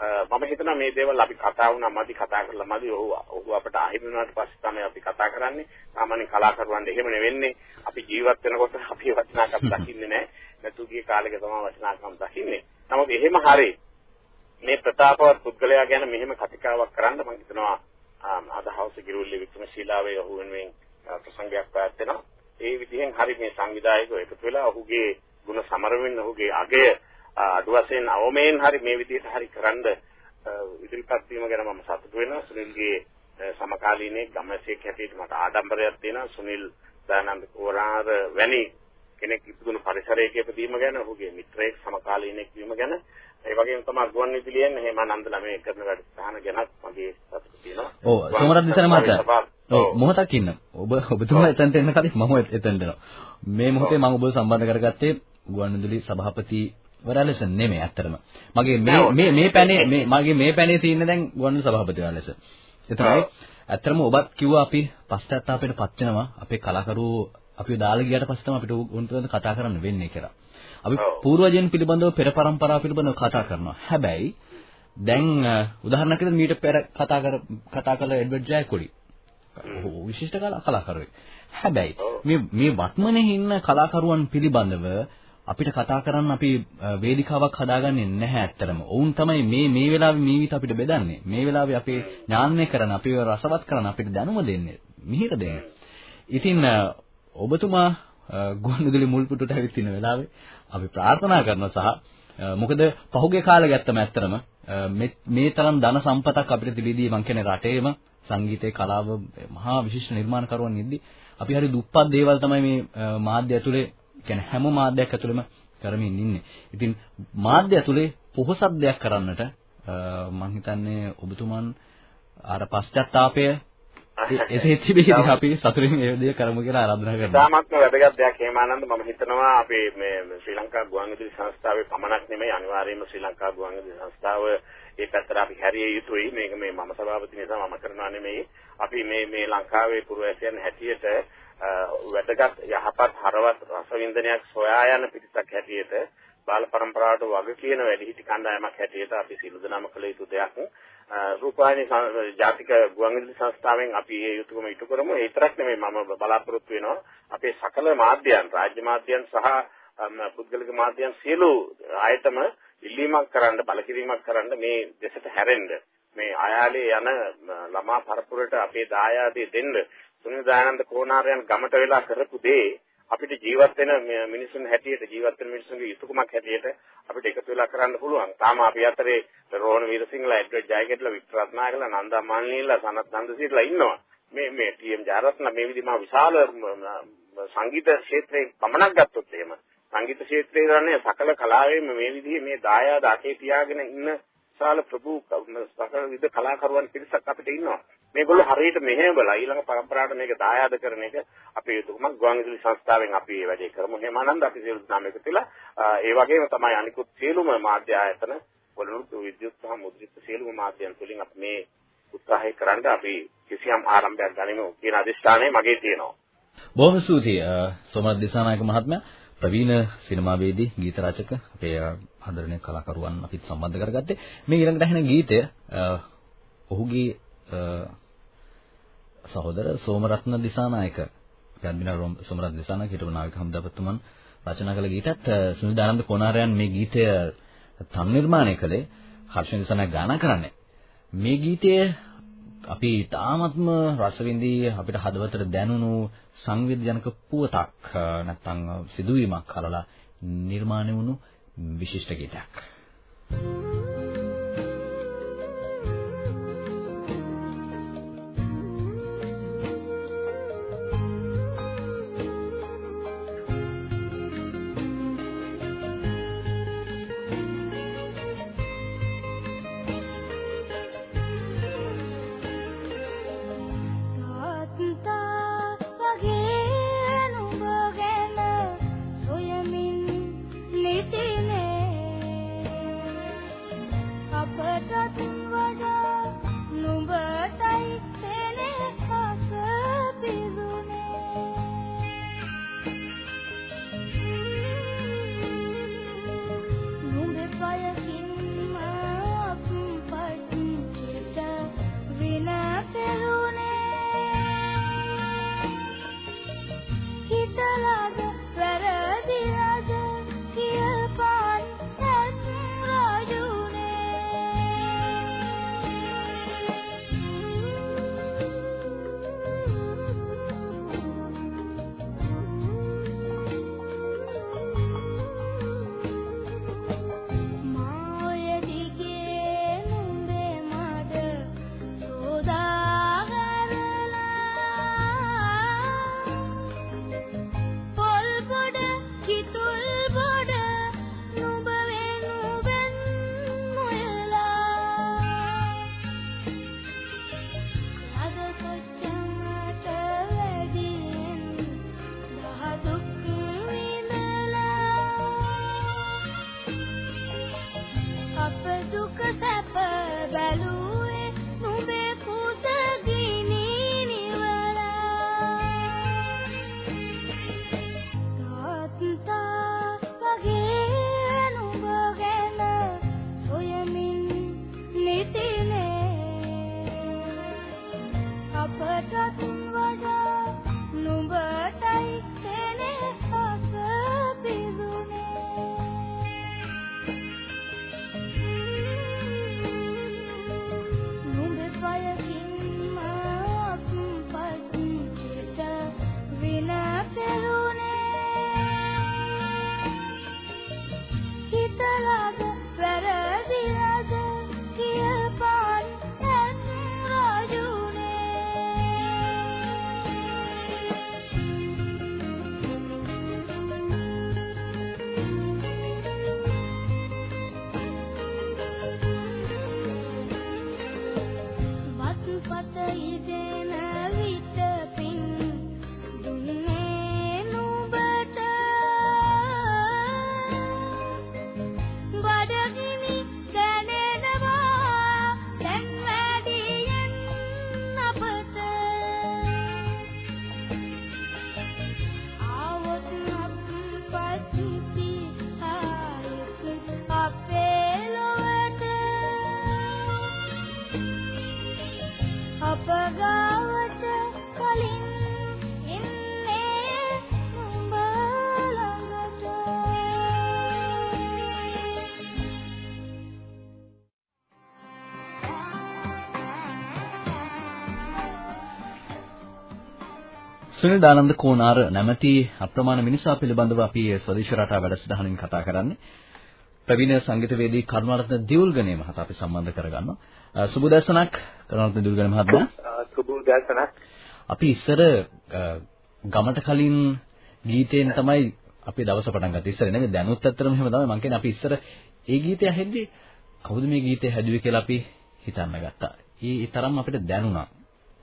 මම හිතනවා මේ දේවල් අපි කතා වුණා මදි කතා කරලා මදි. ඔහු ඔහු අපට අහිමි වුණාට පස්සේ තමයි අපි කතා කරන්නේ. සාමාන්‍ය කලාකරුවන්ට එහෙම නෙවෙන්නේ. අපි ජීවත් වෙනකොට අපි වටිනාකම් දකින්නේ නැහැ. නැතුගේ කාලෙක තමයි වටිනාකම් දකින්නේ. නමුත් එහෙම හරි මේ ප්‍රතාපවත් පුද්ගලයා ගැන මෙහෙම කතිකාවක් කරන්න මම හිතනවා අද හවස ගිරුල්ලේ වික්‍රමශීලාවේ ඔහු වෙනුවෙන් ප්‍රසංගයක් පැවැත්වෙනවා. ඒ විදිහෙන් හරි මේ සංවිධායකව එකතු වෙලා ඔහුගේ ගුණ සමරමින් ඔහුගේ අගය අඩු වශයෙන් අවමයෙන් හරි මේ විදිහට හරි කරන්න ඉදිරිපත් වීම ගැන මම සතුටු වෙනවා සුනිල්ගේ සමකාලීනයේ ගමසේක හැටියට මට ආඩම්බරයක් තියෙනවා සුනිල් දානන්ද කෝරාර වැනි කෙනෙක් ඉපදුණු පරිසරයක ඉපදීම ගැන ඔහුගේ මිත්‍රයෙක් සමකාලීනෙක් වීම ගැන ඒ වගේම තමයි ගුවන් විදුලියෙන් එහෙම නන්දලා මේ කරන වැඩසටහන ගැනත් මගේ සතුට තියෙනවා. ඔව් සෝමරත් දිසන මහත්තයා. ඔව් මොහොතක් ඉන්න. ඔබ ඔබතුමා එතනට එන්න කලින් මම එතනට එනවා. මේ මොහොතේ මම ඔබව සම්බන්ධ කරගත්තේ ගුවන් විදුලි සභාපති වරා ලෙස නෙමෙයි ඇත්තටම. මගේ මේ මේ මේ පැනේ මේ මගේ මේ පැනේ තියෙන දැන් ගුවන් විදුලි සභාපතිවරයා ලෙස. එතනයි ඇත්තටම ඔබත් කිව්වා අපි පශ්චාත්තාපයට පත් වෙනවා අපේ කලාකරුවෝ අපිව දාලා ගියාට පස්සේ තමයි අපිට උන්ට කතා කරන්න වෙන්නේ කියලා. අපි පූර්වජයන් පිළිබඳව පෙර પરම්පරාව පිළිබඳව කතා කරනවා. හැබැයි දැන් උදාහරණයක් විදිහට මීට පෙර කතා කර කතා කළ එඩ්වඩ් ජයකොඩි. ඔහු විශිෂ්ට කලාකරුවෙක්. හැබැයි මේ මේ වත්මනේ ඉන්න කලාකරුවන් පිළිබඳව අපිට කතා කරන්න අපි වේදිකාවක් හදාගන්නේ නැහැ ඇත්තටම. ඔවුන් තමයි මේ මේ වෙලාවේ මේ විදිහට අපිට බෙදන්නේ. මේ වෙලාවේ අපේ ඥානය කරන, අපිව රසවත් කරන, අපිට දැනුම දෙන්නේ, මිහිර දෙන්නේ. ඉතින් ඔබතුමා ගුවන්විදුලි මුල් පුටුට ඇවිත් ඉන්න වෙලාවේ අපි ප්‍රාර්ථනා කරනවා සහ මොකද පහුගිය කාලේ ගත්තම ඇත්තටම මේ තරම් ධන සම්පතක් අපිට තිබීදී මං කියන්නේ රටේම සංගීතයේ කලාව මහා විශිෂ්ට නිර්මාණකරුවන් ඉද්දි අපි හරි දුප්පත් දේවල් තමයි මේ මාධ්‍ය ඇතුලේ කියන්නේ හැම මාධ්‍යයක් ඇතුළෙම කරමින් ඉන්නේ. ඉතින් මාධ්‍ය ඇතුලේ පොහොසත් දෙයක් කරන්නට මම හිතන්නේ ඔබතුමන් අර පශ්චාත්තාපය එසේ තිබෙන්නේ අපි සතුටින් ඒ දේ කරමු කියලා ආරාධනා කරනවා. සාමත්ම වැදගත් දෙයක් හේමානන්ද මම හිතනවා අපේ මේ ශ්‍රී ලංකා ගුවන්විදුලි සංස්ථාවේ පමණක් නෙමෙයි අනිවාර්යයෙන්ම ශ්‍රී ලංකා ගුවන්විදුලි සංස්ථාව ඒ පැත්තට අපි හැරිය යුතුයි. මේක මේ මම සභාපති නිසා මම කරනවා නෙමෙයි. අපි මේ මේ ලංකාවේ පුරවැසියන් හැටියට වැදගත් යහපත් හරවත් රසවින්දනයක් සොයා යන පිරිසක් හැටියට බාල પરම්පරාවට වග කියන වැඩිහිටි කණ්ඩායමක් හැටියට අපි සියලු දෙනාම කළ යුතු දෙයක්. රූපවාහිනී ජාතික ගුවන්විදුලි සංස්ථාවෙන් අපි මේ යුතුයකම ඉටු කරමු. ඒ විතරක් නෙමෙයි මම බලාපොරොත්තු වෙනවා අපේ සකල මාධ්‍යයන් රාජ්‍ය මාධ්‍යයන් සහ පුද්ගලික මාධ්‍යයන් සියලු ආයතන ඉල්ලීමක් කරන්න බලකිරීමක් කරන්න මේ දෙසට හැරෙන්න මේ ආයාලේ යන ළමා පරපුරට අපේ දායාදේ දෙන්න සුනිල් දයානන්ද කෝණාරයන් ගමට වෙලා කරපු දේ අපිට ජීවත් වෙන මිනිසුන් හැටියට ජීවත් වෙන මිනිසුන්ගේ යුතුයකමක් හැටියට අපිට එකතු වෙලා කරන්න පුළුවන්. තාම අපි අතරේ රෝහණ වීරසිංහලා, එඩ්වඩ් ජයගැටලා, වික්ටර් රත්නායකලා, නන්දා මාන්ලීලා, සනත් නන්දසීලා ඉන්නවා. මේ මේ ටීඑම් ජාරත්න මේ විදිහම විශාල සංගීත ක්ෂේත්‍රයේ පමණක් ගත්තොත් එහෙම සංගීත ක්ෂේත්‍රයේ ගන්නේ සකල කලාවෙම මේ විදිහේ මේ දායාද අතේ තියාගෙන ඉන්න විශාල ප්‍රභූ සකල විද කලාකරුවන් පිරිසක් අපිට ඉන්නවා. මේගොල්ලෝ හරියට මෙහෙවලා ඊළඟ પરම්පරාවට මේක දායාද කරන එක අපේ යුතුයකමක් ගුවන්විදුලි සංස්ථාවෙන් අපි මේ වැඩේ කරමු. හේමානන්ද අපි සියලු දෙනාම එකතු වෙලා ඒ වගේම තමයි අනිකුත් සියලුම මාධ්‍ය ආයතන වලනුත් විද්‍යුත් සහ මුද්‍රිත සියලුම මාධ්‍යයන් තුලින් අපි මේ උත්සාහය කරන්න අපි කිසියම් ආරම්භයක් ගනිමු කියන අදිස්ථානය මගේ තියෙනවා. බොහොම ස්තුතියි සෝමනාත් දිසානායක මහත්මයා. ප්‍රවීණ සිනමාවේදී ගීත රචක අපේ ආදරණීය කලාකරුවන් අපිත් සම්බන්ධ කරගත්තේ. මේ ඊළඟට ඇහෙන ගීතය ඔහුගේ සහෝදර සෝමරත්න දිසානායක. යන්දිනා සෝමරත්න දිසානායක හිටපු නාවික හමුදාපතිතුමන් රචනා කළ ගීතත් සුනිල් දානන්ද කොනාරයන් මේ ගීතය තන් නිර්මාණය කළේ. හර්ෂණ දිසානායක ගායනා කරන්නේ. මේ ගීතය අපි තාමත්ම රසවින්දී අපිට හදවතට දැනුණු සංවේදජනක පුවතක් නැත්නම් සිදුවීමක් කරලා නිර්මාණය වුණු විශිෂ්ට ගීතයක්. Thank you. සුනිල් දානන්ද කෝනාර නැමැති අප්‍රමාණ මිනිසා පිළිබඳව අපි ස්වදේශ රටා වැඩසටහනින් කතා කරන්නේ. ප්‍රවීණ සංගීතවේදී කරුණාරත්න දියුල්ගනේ මහතා අපි සම්බන්ධ කරගන්නවා. සුබ දැසනක් කරුණාරත්න දියුල්ගනේ මහත්මයා. සුබ දැසනක්. අපි ඉස්සර ගමට කලින් ගීතයෙන් තමයි අපි දවස පටන් ගත්තේ. ඉස්සර නෙමෙයි දැනුත් ඇත්තටම එහෙම තමයි. මං කියන්නේ අපි ඉස්සර ඒ ගීතය ඇහෙද්දි කවුද මේ ගීතය හැදුවේ කියලා අපි හිතන්න ගත්තා. ඒ තරම් අපිට දැනුණා.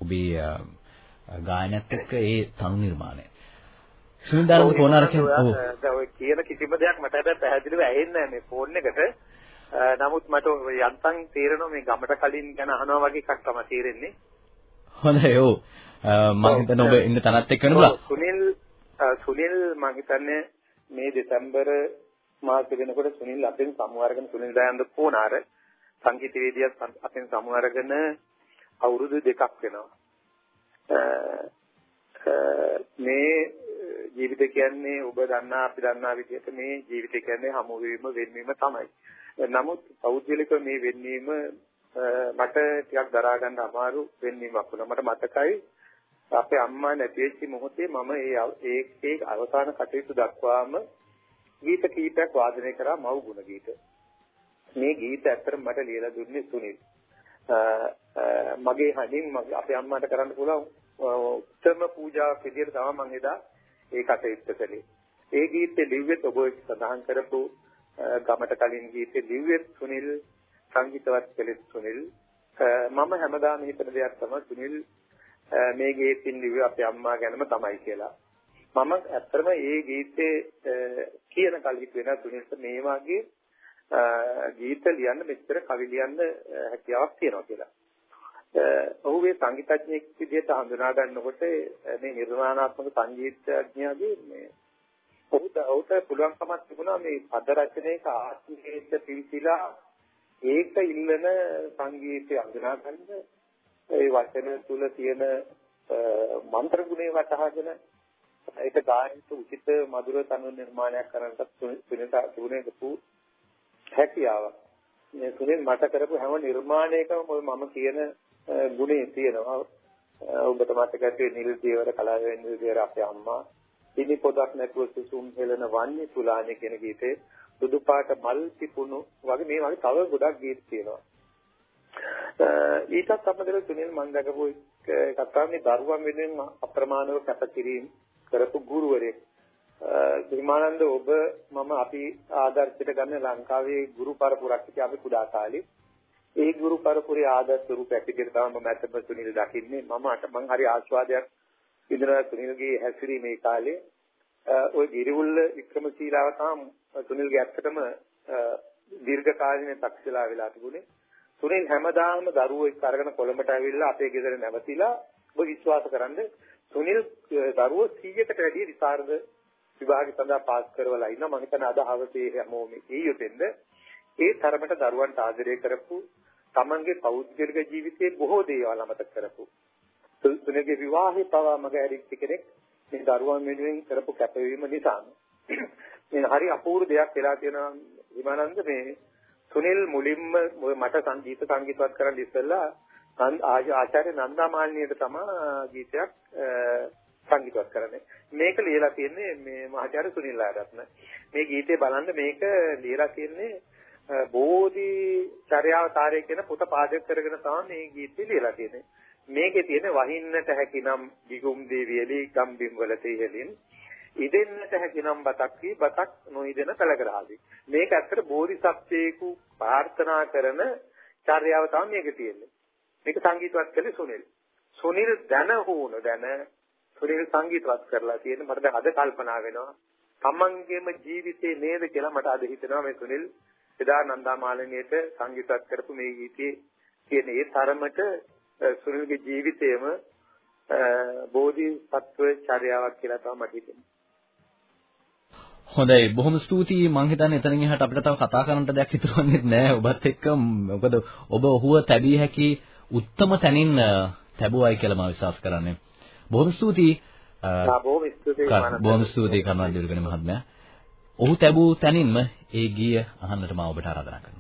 ඔබේ ගායනයත් එක්ක ඒ තනු නිර්මාණය. සුනිදානන්ද කොනාර කියන්නේ ඔව්. දැන් ඔය කියන කිසිම දෙයක් මට හැබැයි පැහැදිලිව ඇහෙන්නේ නැහැ මේ ෆෝන් එකට. නමුත් මට යන්තම් තේරෙනවා මේ ගමට කලින් ගැන අහනවා වගේ එකක් තමයි තේරෙන්නේ. හොඳයි ඔව්. මම හිතන්නේ ඔබ ඉන්න තැනත් එක්ක නෙබුණා. සුනිල් සුනිල් මම හිතන්නේ මේ දෙසැම්බර් මාස වෙනකොට සුනිල් අපෙන් සමු අරගෙන සුනිල් දයන්ද පෝනාර සංගීතවේදියා අපෙන් සමු අරගෙන අවුරුදු දෙකක් වෙනවා. මේ ජීවිත කියන්නේ ඔබ දන්නා අපි දන්නා විදිහට මේ ජීවිත කියන්නේ හමු වීම වෙන්වීම තමයි. නමුත් පෞද්ගලික මේ වෙන්වීම මට ටිකක් දරා ගන්න අමාරු වෙන්වීමක් වුණා. මට මතකයි අපේ අම්මා නැති වෙච්ච මොහොතේ මම ඒ ඒ අවසාන කටයුතු දක්වාම ගීත කීපයක් වාදනය කරා මව් ගුණ ගීත. මේ ගීත ඇත්තටම මට ලියලා දුන්නේ සුනිල්. මගේ හදින් මගේ අපේ අම්මාට කරන්න පුළුවන් උත්තම පූජාවක් විදියට තමයි මම එදා ඒ කටයුත්ත කළේ. ඒ ගීතේ ලිව්වෙත් ඔබ සඳහන් කරපු ගමට කලින් ගීතේ ලිව්වෙත් සුනිල් සංගීතවත් කළෙත් සුනිල් මම හැමදාම හිතන දෙයක් තමයි සුනිල් මේ ගීතින් ලිව්වේ අපේ අම්මා ගැනම තමයි කියලා. මම ඇත්තටම මේ ගීතේ කියන කල් හිතුවේ සුනිල්ට මේ වගේ ගීත ලියන්න මෙච්චර කවි ලියන්න හැකියාවක් තියෙනවා කියලා. ඔහු මේ සංගීතඥයෙක් විදිහට හඳුනා ගන්නකොට මේ නිර්මාණාත්මක සංගීතඥයාගේ මේ ඔහුට ඔහුට පුළුවන්කමක් තිබුණා මේ පද රචනයක ආත්මීයත පිවිසිලා ඒක ඉල්ලන සංගීතය හඳුනා ගන්න ඒ වචන තුල තියෙන මන්ත්‍ර ගුණේ වටහාගෙන ඒක ගායනට උචිත මధుර තනු නිර්මාණයක් කරන්නත් සුනිත සුනිත හැකියාවක්. මේ සුනිල් මට කරපු හැම නිර්මාණයකම මම කියන ගුණේ තියෙනවා. ඔබට මතක ඇති නිල් දේවර කලාවෙන් නිල් දේවර අපේ අම්මා. ඉනි පොදක් නැතුව සුසුම් හෙලන වන්නේ තුලානේ කියන ගීතේ සුදු පාට මල් පිපුණු වගේ මේ වගේ තව ගොඩක් ගීත තියෙනවා. ඊටත් අමතරව සුනිල් මම දැකපු කතාව මේ දරුවන් වෙනුවෙන් අප්‍රමාණව කැපකිරීම කරපු ගුරුවරයෙක්. විමානන්ද ඔබ මම අපි ආදර්ශයට ගන්න ලංකාවේ ගුරු පරපුරක් ඉති අපි කුඩා කාලේ. ඒ ගුරු පරපුරේ ආදර්ශ රූපයක් විදිහට තමයි මම අතම සුනිල් දකින්නේ. මම අට මං හරි ආස්වාදයක් විඳිනවා සුනිල්ගේ හැසිරීමේ කාලේ ওই ගිරිවුල්ල වික්‍රමශීලාව තමයි සුනිල්ගේ ඇත්තටම දීර්ඝ කාලින තක්ෂලා වෙලා තිබුණේ. සුනිල් හැමදාම දරුවෝ එක්ක අරගෙන කොළඹට ඇවිල්ලා අපේ ගෙදර නැවතිලා ඔබ විශ්වාස කරන්න සුනිල් දරුවෝ 100කට වැඩිය විසරද විභාගය සඳහා පාස් කරවලා ඉන්නවා. මම හිතන්නේ අද හවසේ හැමෝම ඒ යුතෙන්ද ඒ තරමට දරුවන්ට ආදරය කරපු තමන්ගේ පෞද්ගලික ජීවිතයේ බොහෝ දේවල් අමතක කරපු සුනිල්ගේ විවාහේ පවා මග ඇරිච්ච කෙනෙක් මේ දරුවන් වෙනුවෙන් කරපු කැපවීම නිසා. මේ හරි අපූර්ව දෙයක් වෙලා තියෙනවා විමානන්ද මේ සුනිල් මුලින්ම මට සංගීත සංගීතවත් කරන්න ඉස්සෙල්ලා ආචාර්ය නන්දා මාලිනියට තමයි ගීතයක් සංගීතවත් කරන්නේ. මේක ලියලා තියෙන්නේ මේ මහාචාර්ය සුනිල් ආරත්න. මේ ගීතේ බලන්න මේක ලියලා තියෙන්නේ බෝධි චර්යාවතාරය කියන පොත පාදක කරගෙන තමයි මේ ගීතේ ලියලා තියෙන්නේ. මේකේ තියෙන වහින්නට හැකිනම් දිගුම් දේවියලි ගම්බිම් වල තෙහෙලින් ඉදෙන්නට හැකිනම් බතක් වී බතක් නොඉදෙන කලකරාදී. මේක ඇත්තට බෝධිසත්වයෙකු ප්‍රාර්ථනා කරන චර්යාව තමයි මේක තියෙන්නේ. මේක සංගීතවත් කළේ සුනිල්. සුනිල් දැන හුන දැන සුනිල් සංගීතවත් කරලා තියෙන මට දැන් අද කල්පනා වෙනවා. තමන්ගේම ජීවිතේ නේද කියලා මට අද හිතෙනවා මේ සුනිල් එදා නන්දා මාලිනියට සංගීතවත් කරපු මේ ගීතයේ තියෙන ඒ තරමට සුනිල්ගේ ජීවිතේම බෝධිසත්ව චර්යාවක් කියලා තමයි මට හිතෙන්නේ. හොඳයි බොහොම ස්තුතියි මම හිතන්නේ එතනින් එහාට අපිට තව කතා කරන්න දෙයක් ඉතුරුන්නේ නැහැ ඔබත් එක්ක මොකද ඔබ ඔහුව තැබිය හැකි උත්තම තැනින් තැබුවයි කියලා මම විශ්වාස කරන්නේ බොහොම ස්තුතියි. බොහොම ස්තුතියි බොහොම ස්තුතියි කර්මල් දිරුගණ මහත්මයා. ඔහු තැබූ තැනින්ම ඒ ගීය අහන්නට මම ඔබට ආරාධනා කරනවා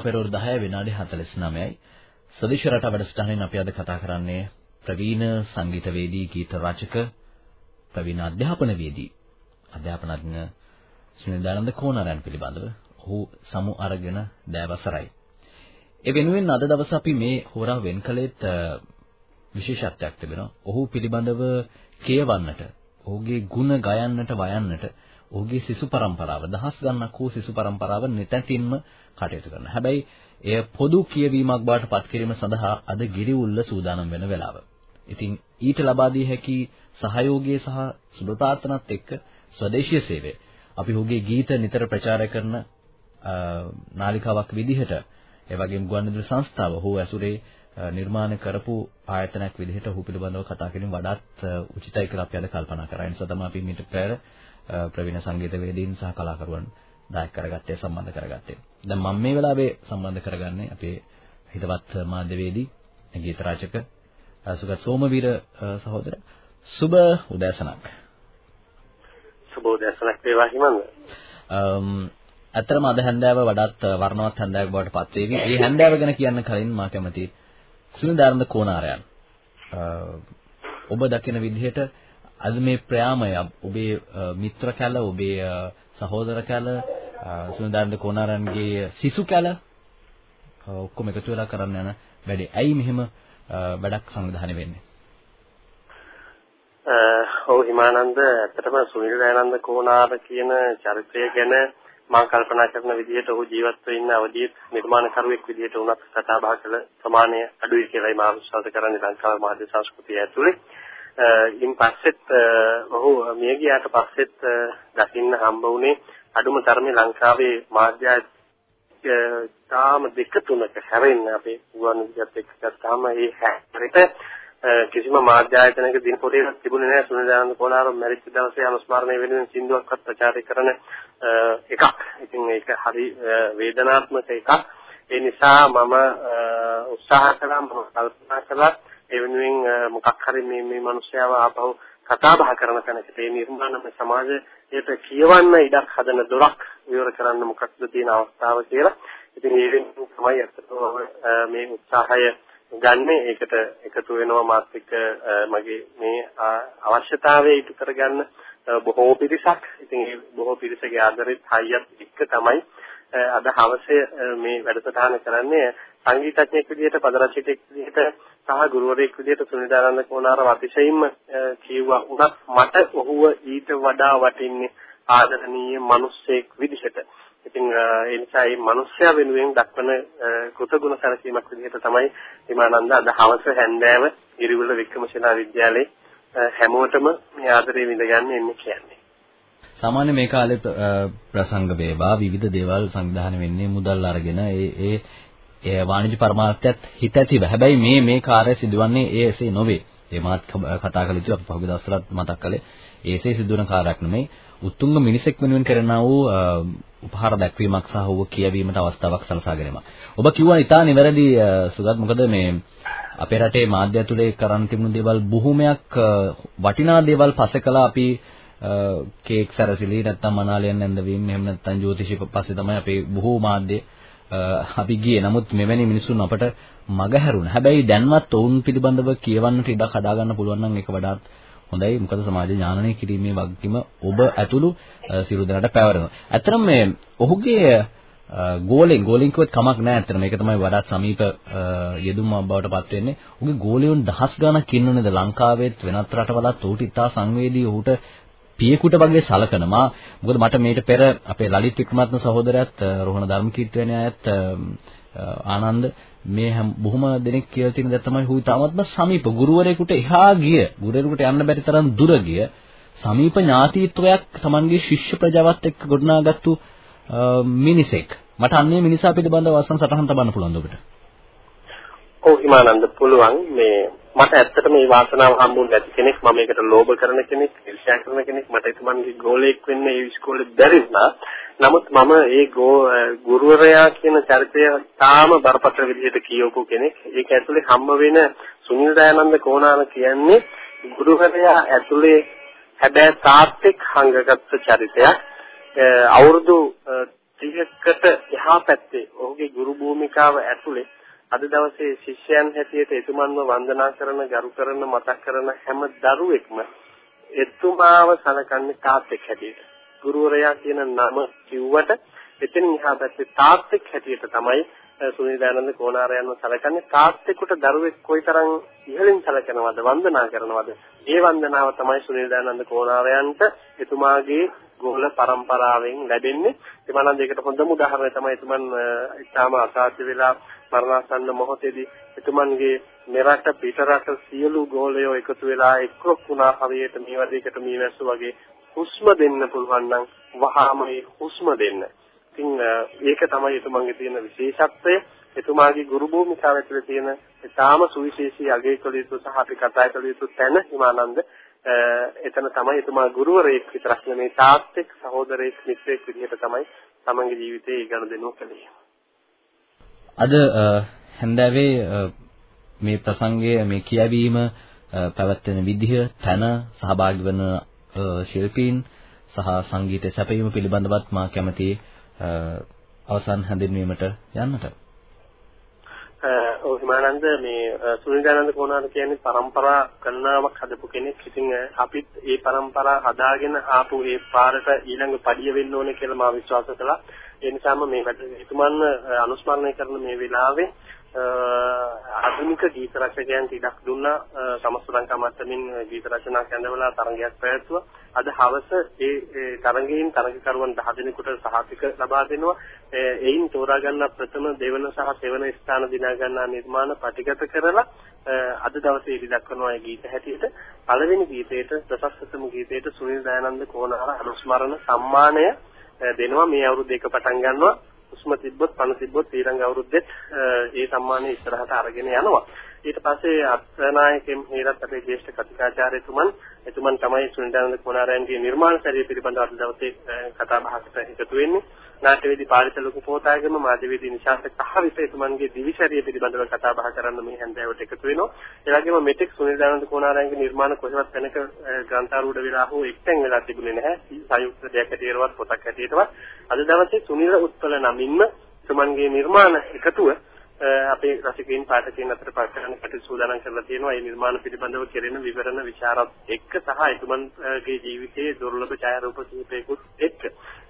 පෙරවරු 10 විනාඩි 49යි සදිශ රට වැඩසටහනෙන් අපි අද කතා කරන්නේ ප්‍රවීණ සංගීතවේදී ගීත රචක ප්‍රවීණ අධ්‍යාපනවේදී අධ්‍යාපනඥ සුනිල් දානන්ද කෝනාරයන් පිළිබඳව ඔහු සමු අරගෙන දෑවසරයි. ඒ වෙනුවෙන් අද දවස් අපි මේ හොරා වෙන් කළේත් විශේෂත්වයක් තිබෙනවා. ඔහු පිළිබඳව කියවන්නට, ඔහුගේ ಗುಣ ගයන්නට, වයන්නට ඔහුගේ සිසු පරම්පරාව දහස් ගණනක් වූ සිසු පරම්පරාව නිතැතින්ම කටයුතු කරනවා. හැබැයි එය පොදු කියවීමක් බවට පත් කිරීම සඳහා අද ගිරිඋල්ල සූදානම් වෙන වෙලාව. ඉතින් ඊට ලබා දී හැකි සහයෝගය සහ සුබ ප්‍රාර්ථනාත් එක්ක ස්වදේශීය සේවය අපි ඔහුගේ ගීත නිතර ප්‍රචාරය කරන නාලිකාවක් විදිහට ඒ වගේම ගුවන්විදුලි සංස්ථාව ඔහු ඇසුරේ නිර්මාණය කරපු ආයතනයක් විදිහට ඔහු පිළිබඳව කතා කිරීම වඩාත් උචිතයි කියලා අපි අද කල්පනා කරා. ඒ නිසා තමයි අපි මීට පෙර ප්‍රවීණ සංගීතවේදීන් සහ කලාකරුවන් දායක කරගත්තේ සම්බන්ධ කරගත්තේ. දැන් මම මේ වෙලාවේ සම්බන්ධ කරගන්නේ අපේ හිතවත් මාධ්‍යවේදී ගීත රචක සුගත් සෝමවීර සහෝදර සුබ උදෑසනක්. සුබ උදෑසනක් වේවා හිමංග. ඇත්තටම අද හැන්දෑව වඩාත් වර්ණවත් හැන්දෑවක් බවට පත් වේවි. මේ හැන්දෑව ගැන කියන්න කලින් මා කැමතියි සුනිදාරන්ද කෝනාරයන්. ඔබ දකින විදිහට අද මේ ප්‍රයාමය ඔබේ මිත්‍ර කැල ඔබේ සහෝදර කැල සුනිදාරන්ද කෝනාරයන්ගේ සිසු කැල ඔක්කොම එකතු වෙලා කරන්න යන වැඩේ. ඇයි මෙහෙම වැඩක් සංවිධානය වෙන්නේ? ඔව් හිමානන්ද ඇත්තටම සුනිල් දයානන්ද කෝනාර කියන චරිතය ගැන මම කල්පනා කරන විදිහට ඔහු ජීවත් වෙ ඉන්න අවදීත් නිර්මාණකරුවෙක් විදිහට උනත් කතා බහ කළ ප්‍රමාණය අඩුයි කියලායි මම විශ්වාස කරන්නේ ලංකාවේ මාධ්‍ය සංස්කෘතිය ඇතුලේ. ඉන් පස්සෙත් ඔහු මිය ගියාට පස්සෙත් දකින්න හම්බ වුණේ අඩුම තරමේ ලංකාවේ මාධ්‍ය තාම දෙක තුනක හැරෙන්න අපේ ගුවන් විදුලියත් එක්ක ගත්තාම ඒ හැරෙට කිසිම මාධ්‍ය ආයතනයක දිනපොතේවත් තිබුණේ නැහැ සුනිදානන්ද කොණාර මැරිච්ච දවසේ අනුස්මරණය වෙනුවෙන් සින්දුවක්වත් ප්‍රචාරය කරන එකක්. ඉතින් ඒක හරි වේදනාත්මක එකක්. ඒ නිසා මම උත්සාහ කළා මම කල්පනා කළා ඒ වෙනුවෙන් මොකක් හරි මේ මේ මිනිස්යාව ආපහු කතා බහ කරන තැනකට ඒ නිර්මාණමය සමාජයට කියවන්න ඉඩක් හදන දොරක් විවර කරන්න මොකක්ද තියෙන අවස්ථාව කියලා. ඉතින් ඒ වෙනුවෙන් තමයි අත්‍යවශ්‍ය මේ උත්සාහය ගන්න ඒකට එකතු වෙනවා මාත් එක්ක මගේ මේ අවශ්‍යතාවය ඉටු කරගන්න බොහෝ පිරිසක් ඉතින් ඒ බොහෝ පිරිසගේ ආදරෙත් හයියත් එක්ක තමයි අද හවසේ මේ වැඩසටහන කරන්නේ සංගීතඥයෙක් විදිහට පද රචකයෙක් විදිහට සහ ගුරුවරයෙක් විදිහට සුනිදානන්ද කොණාරව අතිශයින්ම කියුවා උනත් මට ඔහුව ඊට වඩා වටින්නේ ආදරණීය මිනිසෙක් විදිහට ඉතින් ඒ නිසා මේ මිනිස්යා වෙනුවෙන් දක්වන කෘතගුණ සැලකීමක් විදිහට තමයි හිමානන්ද අද හවස හැන්දෑව ඉරිවුල වික්‍රමශිලා විද්‍යාලයේ හැමෝටම මේ ආදරේ විඳගන්න එන්නේ කියන්නේ. සාමාන්‍ය මේ කාලේ ප්‍රසංග වේවා විවිධ දේවල් සංවිධානය වෙන්නේ මුදල් අරගෙන ඒ ඒ ඒ වාණිජ පරමාර්ථයත් හිත ඇතිව. හැබැයි මේ මේ කාර්යය සිදුවන්නේ ඒ එසේ නොවේ. ඒ මාත් කතා කළ යුතු අපි පහුගිය දවස්වලත් මතක් කළේ ඒසේ සිදුවන කාර්යයක් නෙමෙයි. උතුම්ම මිනිසෙක් වෙනුවෙන් කරනා වූ උපහාර දැක්වීමක් සහ ඌව කියවීමට අවස්ථාවක් සලසා ගැනීම. ඔබ කිව්වා ඉතා නිවැරදි සුගත් මොකද මේ අපේ රටේ මාධ්‍ය ඇතුලේ කරන් තිබුණු දේවල් බොහොමයක් වටිනා දේවල් පසකලා අපි කේක් සැරසිලි නැත්තම් මනාලියන් ඇඳවීම එහෙම නැත්තම් ජ්‍යොතිෂි පස්සේ තමයි අපේ බොහෝ මාධ්‍ය අපි ගියේ. නමුත් මෙවැනි මිනිසුන් අපට මග හැරුණා. හැබැයි දැන්වත් ඔවුන් පිළිබඳව කියවන්නට ඉඩක් හදාගන්න පුළුවන් නම් ඒක වඩාත් හොඳයි මොකද සමාජ ඥානනය කිරීමේ වගකීම ඔබ ඇතුළු සියලු දෙනාට පැවරෙනවා. ඇත්තටම මේ ඔහුගේ ගෝලෙන් ගෝලින් කිව්වත් කමක් නැහැ ඇත්තට මේක තමයි වඩාත් සමීප යෙදුම බවට පත් වෙන්නේ. ඔහුගේ ගෝලියුන් දහස් ගණක් ඉන්නනේද ලංකාවෙත් වෙනත් රටවලත් ඌට ඉතා සංවේදී ඌට පියෙකුට වගේ සලකනවා. මොකද මට මේට පෙර අපේ ලලිත් වික්‍රමරත්න සහෝදරයාත් රෝහණ ධර්මකීර්ති අයත් ආනන්ද මේ බොහොම දෙනෙක් කියලා තියෙන දේ තමයි හුයි තාමත්ම සමීප ගුරුවරයෙකුට එහා ගිය ගුරුවරයෙකුට යන්න බැරි තරම් දුර ගිය සමීප ඥාතීත්වයක් Tamanගේ ශිෂ්‍ය ප්‍රජාවත් එක්ක ගොඩනගාගත්තු මිනිසෙක් මට අන්නේ මිනිසා පිළිබඳව වසන් සටහන් තබන්න පුළුවන්ද ඔබට? ඔව් හිමානන්ද පුළුවන් මේ මට ඇත්තට මේ වාසනාව හම්බුනේ නැති කෙනෙක් මම මේකට ලෝභ කරන කෙනෙක් ඉර්ෂ්‍යා කරන කෙනෙක් මට එතුමන්ගේ ගෝලයක් වෙන්න ඒ ඉස්කෝලේ බැරි වුණා. නමුත් මම ඒ ගුරුවරයා කියන චරිතය තාම බරපතල විදිහට කියවපු කෙනෙක්. ඒක ඇතුලේ හම්බ වෙන සුනිල් දයානන්ද කෝණාල කියන්නේ ගුරුවරයා ඇතුලේ හැබැයි තාත්වික හංගගත්තු චරිතයක්. අවුරුදු 30කට එහා පැත්තේ ඔහුගේ ගුරු භූමිකාව ඇතුලේ අද දවසේ ශිෂ්‍යයන් හැටියට එතුමන්ව වන්දනා කරන, ගරු කරන, මතක් කරන හැම දරුවෙක්ම එතුමාව සලකන්නේ තාත්තෙක් හැටියට. ගුරුවරයා කියන නම කිව්වට එතන එහා පැත්තේ තාත්තෙක් හැටියට තමයි සුනිදානන්ද කෝණාරයන්ව සැලකන්නේ තාත්තෙකුට දරුවෙක් කොයිතරම් ඉහළින් සැලකනවද වන්දනා කරනවද ඒ වන්දනාව තමයි සුනිදානන්ද කෝණාරයන්ට එතුමාගේ ගෝල પરම්පරාවෙන් ලැබෙන්නේ. ඒ මනන්ද ඒකට හොඳම උදාහරණය තමයි එතුමන් ඉතාම අසාධ්‍ය වෙලා මරණාසන්න මොහොතේදී එතුමන්ගේ මෙරට පිටරට සියලු ගෝලයෝ එකතු වෙලා එක්රොක් වුණා හරියට මේ වදයකට මීවැස්ස වගේ හුස්ම දෙන්න පුළුවන් නම් වහාම මේ හුස්ම දෙන්න. ඉතින් ඒක තමයි එතුමන්ගේ තියෙන විශේෂත්වය. එතුමාගේ ගුරු භූමිකාව ඇතුලේ තියෙන ඉතාම සුවිශේෂී අගය කළ යුතු සහ අපි කතා කළ යුතු තැන හිමානන්ද එතන තමයි එතුමා ගුරුවරයෙක් විතරක් නෙමෙයි තාත්තෙක් සහෝදරයෙක් මිත්‍රයෙක් විදිහට තමයි තමන්ගේ ජීවිතේ ඉගෙන දෙනු කලේ. අද හැන්දෑවේ මේ ප්‍රසංගය මේ කියවීම පැවැත්වෙන විදිහ තන සහභාගී වන ශිල්පීන් සහ සංගීත සැපයීම පිළිබඳවත් මා කැමතියි අවසන් හැඳින්වීමට යන්නට. ඔව් හිමානන්ද මේ සුනිදානන්ද කොණාර කියන්නේ પરම්පරා ගණනාවක් හදපු කෙනෙක්. ඉතින් අපිත් ඒ પરම්පරා හදාගෙන ආපු ඒ පාරට ඊළඟ පඩිය වෙන්න ඕනේ කියලා මා විශ්වාස කළා. ඒ නිසාම මේ වැඩ එතුමන් අනුස්මරණය කරන මේ වෙලාවේ ආධුනික ගීත රචකයන්ට ඉඩක් දුන්නා සමස්ත ලංකා මට්ටමින් ගීත රචනා කැඳවලා තරගයක් පැවැත්වුවා. අද හවස ඒ තරගයෙන් තරගකරුවන් 10 දෙනෙකුට සහතික ලබා දෙනවා. එයින් තෝරා ගන්න ප්‍රථම දෙවන සහ සෙවන ස්ථාන දිනා ගන්නා නිර්මාණ පටිගත කරලා අද දවසේ ඉදි දක්වනවා ඒ ගීත හැටියට පළවෙනි ගීතයට ප්‍රශස්තතම ගීතයට සුනිල් දයානන්ද කෝනාර අනුස්මරණ සම්මානය දෙනවා මේ අවුරුද්ද එක පටන් ගන්නවා උස්ම තිබ්බොත් පණ තිබ්බොත් ඊළඟ අවුරුද්දෙත් ඒ සම්මානය ඉස්සරහට අරගෙන යනවා. ඊට පස්සේ අත්නායකෙම් හේරත් අපේ ජ්‍යෙෂ්ඨ කතිකාචාර්යතුමන් එතුමන් තමයි සුනිදානන්ද කුණාරයන්ගේ නිර්මාණ ශෛලිය පිළිබඳව අද දවසේ කතා බහකට එකතු වෙන්නේ. නාට්‍යවේදී පාරිත ලොකු පොතාගම මාධ්‍යවේදී නිශාන්ත කහවිස එතුමන්ගේ දිවිශරිය පිළිබඳව කතා බහ කරන්න මේ හැන්දෑවට එකතු වෙනවා. ඒ වගේම මෙතෙක් සුනිදානන්ද කුණාරයන්ගේ නිර්මාණ කොහෙවත් තැනක ග්‍රන්ථාරූඪ වෙලා හෝ එක්තැන් වෙලා තිබුණේ නැහැ. සංයුක්ත දෙයක් හැටියටවත් පොතක් හැටියටවත් අද දවසේ සුනිල් උත්පල නමින්ම එතුමන්ගේ නිර්මාණ එකතුව අපේ රසිකයින් පාඨකයන් අතර පත් කරන්න කටයුතු සූදානම් කරලා තියෙනවා. මේ නිර්මාණ පිළිබඳව කෙරෙන විවරණ විචාරත් එක්ක සහ එතුමන්ගේ ජීවිතයේ දුර්ලභ ඡායාරූප කිහිපයකුත් එක්ක.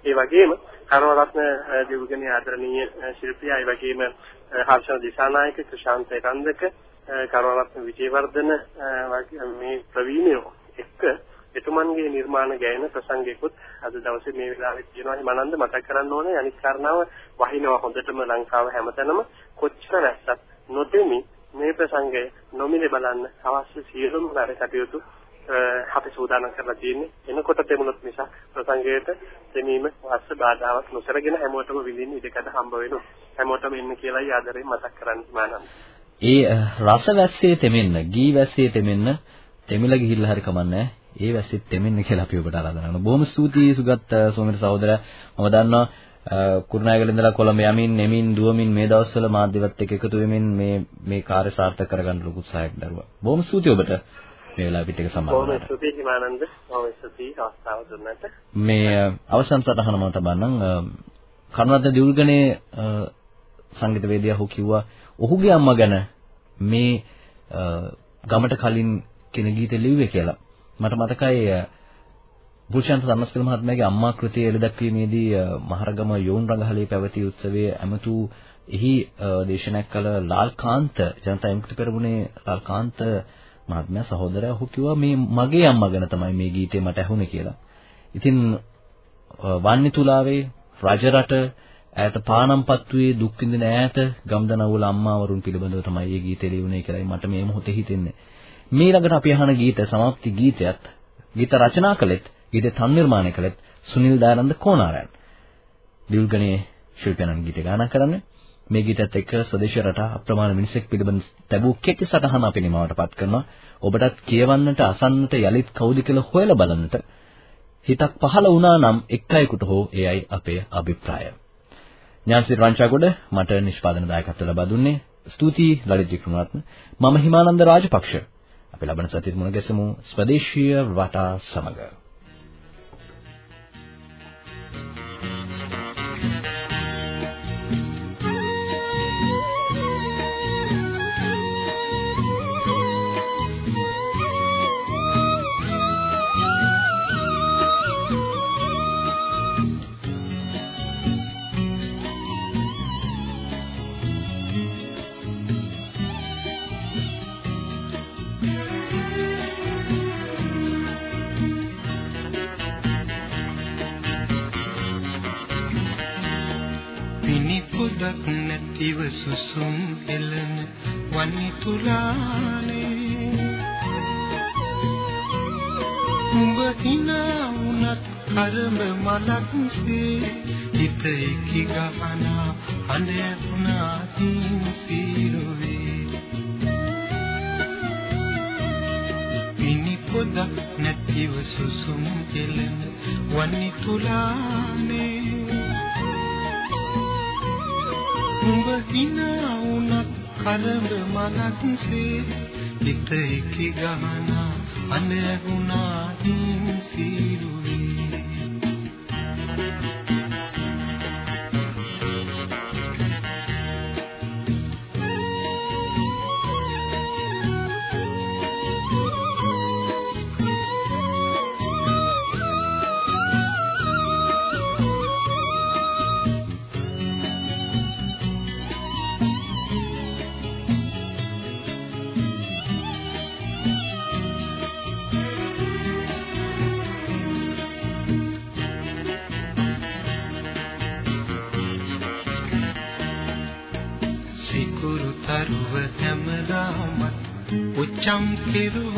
ඒ වගේම කර්මරත්න දෙව්ගණී ආදරණීය ශිල්පියා ඒ වගේම හර්ෂණ දිසානායක ක්‍රිෂාන්ත රන්දක කර්මරත්න විජේවර්ධන මේ ප්‍රවීණයෝ එක්ක එතුමන්ගේ නිර්මාණ ගැයෙන ප්‍රසංගයකුත් අද දවසේ මේ වෙලාවේ තියෙනවා. හිමානන්ද මතක් කරන්න ඕනේ අනිත් කාරණාව වහිනවා හොඳටම ලංකාව හැමතැනම. කොච්චර වැස්සක් නොදෙමි මේ ප්‍රසංගය නොමිලේ බලන්න අවශ්‍ය සියලුම වැඩ කටයුතු අපි සූදානම් කරලා තියෙන්නේ. එනකොට දෙමුණොත් නිසා ප්‍රසංගයට දෙමීම වාස්ස බාධාවක් නොසරගෙන හැමෝටම විඳින්න ඉඩකඩ හම්බ වෙනවා. හැමෝටම ඉන්න කියලායි ආදරෙන් මතක් කරන්න හිමානන්ද ඒ රස වැස්සේ තෙමෙන්න ගී වැස්සේ තෙමෙන්න තෙමිලා ගිහිල්ලා හරි කමන්නේ. ඒ වැස්සෙත් තෙමෙන්න කියලා අපි ඔබට ආරාධනා කරනවා. බොහොම ස්තුතියි සුගත් සෝමිත සහෝදරයා. මම දන්නවා කුරුණෑගල ඉඳලා කොළඹ යමින් එමින් දුවමින් මේ දවස්වල මාධ්‍යවත් එක්ක එකතු වෙමින් මේ මේ කාර්ය සාර්ථක කරගන්න ලොකු උත්සාහයක් දරුවා. බොහොම ස්තුතියි ඔබට. මේ වෙලාව පිට එක සම්බන්ධ දුන්නට. මේ අවසන් සටහන මම තබන්නම්. කරුණාරත්න දියුල්ගනේ සංගීතවේදියා හු කිව්වා ඔහුගේ අම්මා ගැන මේ ගමට කලින් කෙනෙක් ගීත ලිව්වේ කියලා. මට මතකයි බුෂාන්ත සම්මස්කල මහත්මයාගේ අම්මා කෘතිය එළිදැක්වීමේදී මහරගම යෝන් රංගහලේ පැවති උත්සවයේ ඇමතු එහි දේශනාවක් කළ ලාල්කාන්ත ජනතා විමුක්ති පෙරමුණේ ලාල්කාන්ත මහත්මයා සහෝදරයා ඔහු කිව්වා මේ මගේ අම්මා ගැන තමයි මේ ගීතේ මට ඇහුනේ කියලා. ඉතින් වන්නි තුලාවේ රජරට ඈත පානම්පත්තුවේ දුක් විඳින ඈත ගම්දනවුල අම්මාවරුන් පිළිබඳව තමයි මේ ගීතේ ලියුනේ කියලායි මට මේ මොහොතේ හිතෙන්නේ. මේ ළඟට අපි අහන ගීත සමාප්ති ගීතයත් ගීත රචනා කළෙත් ගීත තන් නිර්මාණය කළෙත් සුනිල් දයානන්ද කෝනාරයන්. දිල්ගණේ ශිල්පියාණන් ගීත ගායනා කරන්නේ මේ ගීතත් එක්ක ස්වදේශ රට අප්‍රමාණ මිනිසෙක් පිළිබඳ තැබූ කෙටි සටහන අපි නිමවටපත් කරනවා. ඔබටත් කියවන්නට අසන්නට යලිත් කවුද කියලා හොයලා බලන්නට හිතක් පහළ වුණා නම් එක්කයෙකුට හෝ එයයි අපේ අභිප්‍රාය. ඥානසිරි රංචාගොඩ මට නිෂ්පාදන දායකත්ව ලබා දුන්නේ ස්තුතියි ලලිත් වික්‍රමරත්න මම හිමානන්ද රාජපක්ෂ අපි ලබන සතියේ මුණ ගැසමු ස්වදේශීය වටා සමග. සුළඟක් නැතිව සුසුම් එළන වනි තුලානේ උඹ hina වුණත් කර්ම මලක්සේ හිත එකි ගහන අඳුනා තින් සීරුවේ. විනි පොදක් නැතිව සුසුම් එළන වනි තුලානේ පින වුණත් කලව මනක්සේ හිත එක ගමන අනහුණා හින් සීරුවේ quedó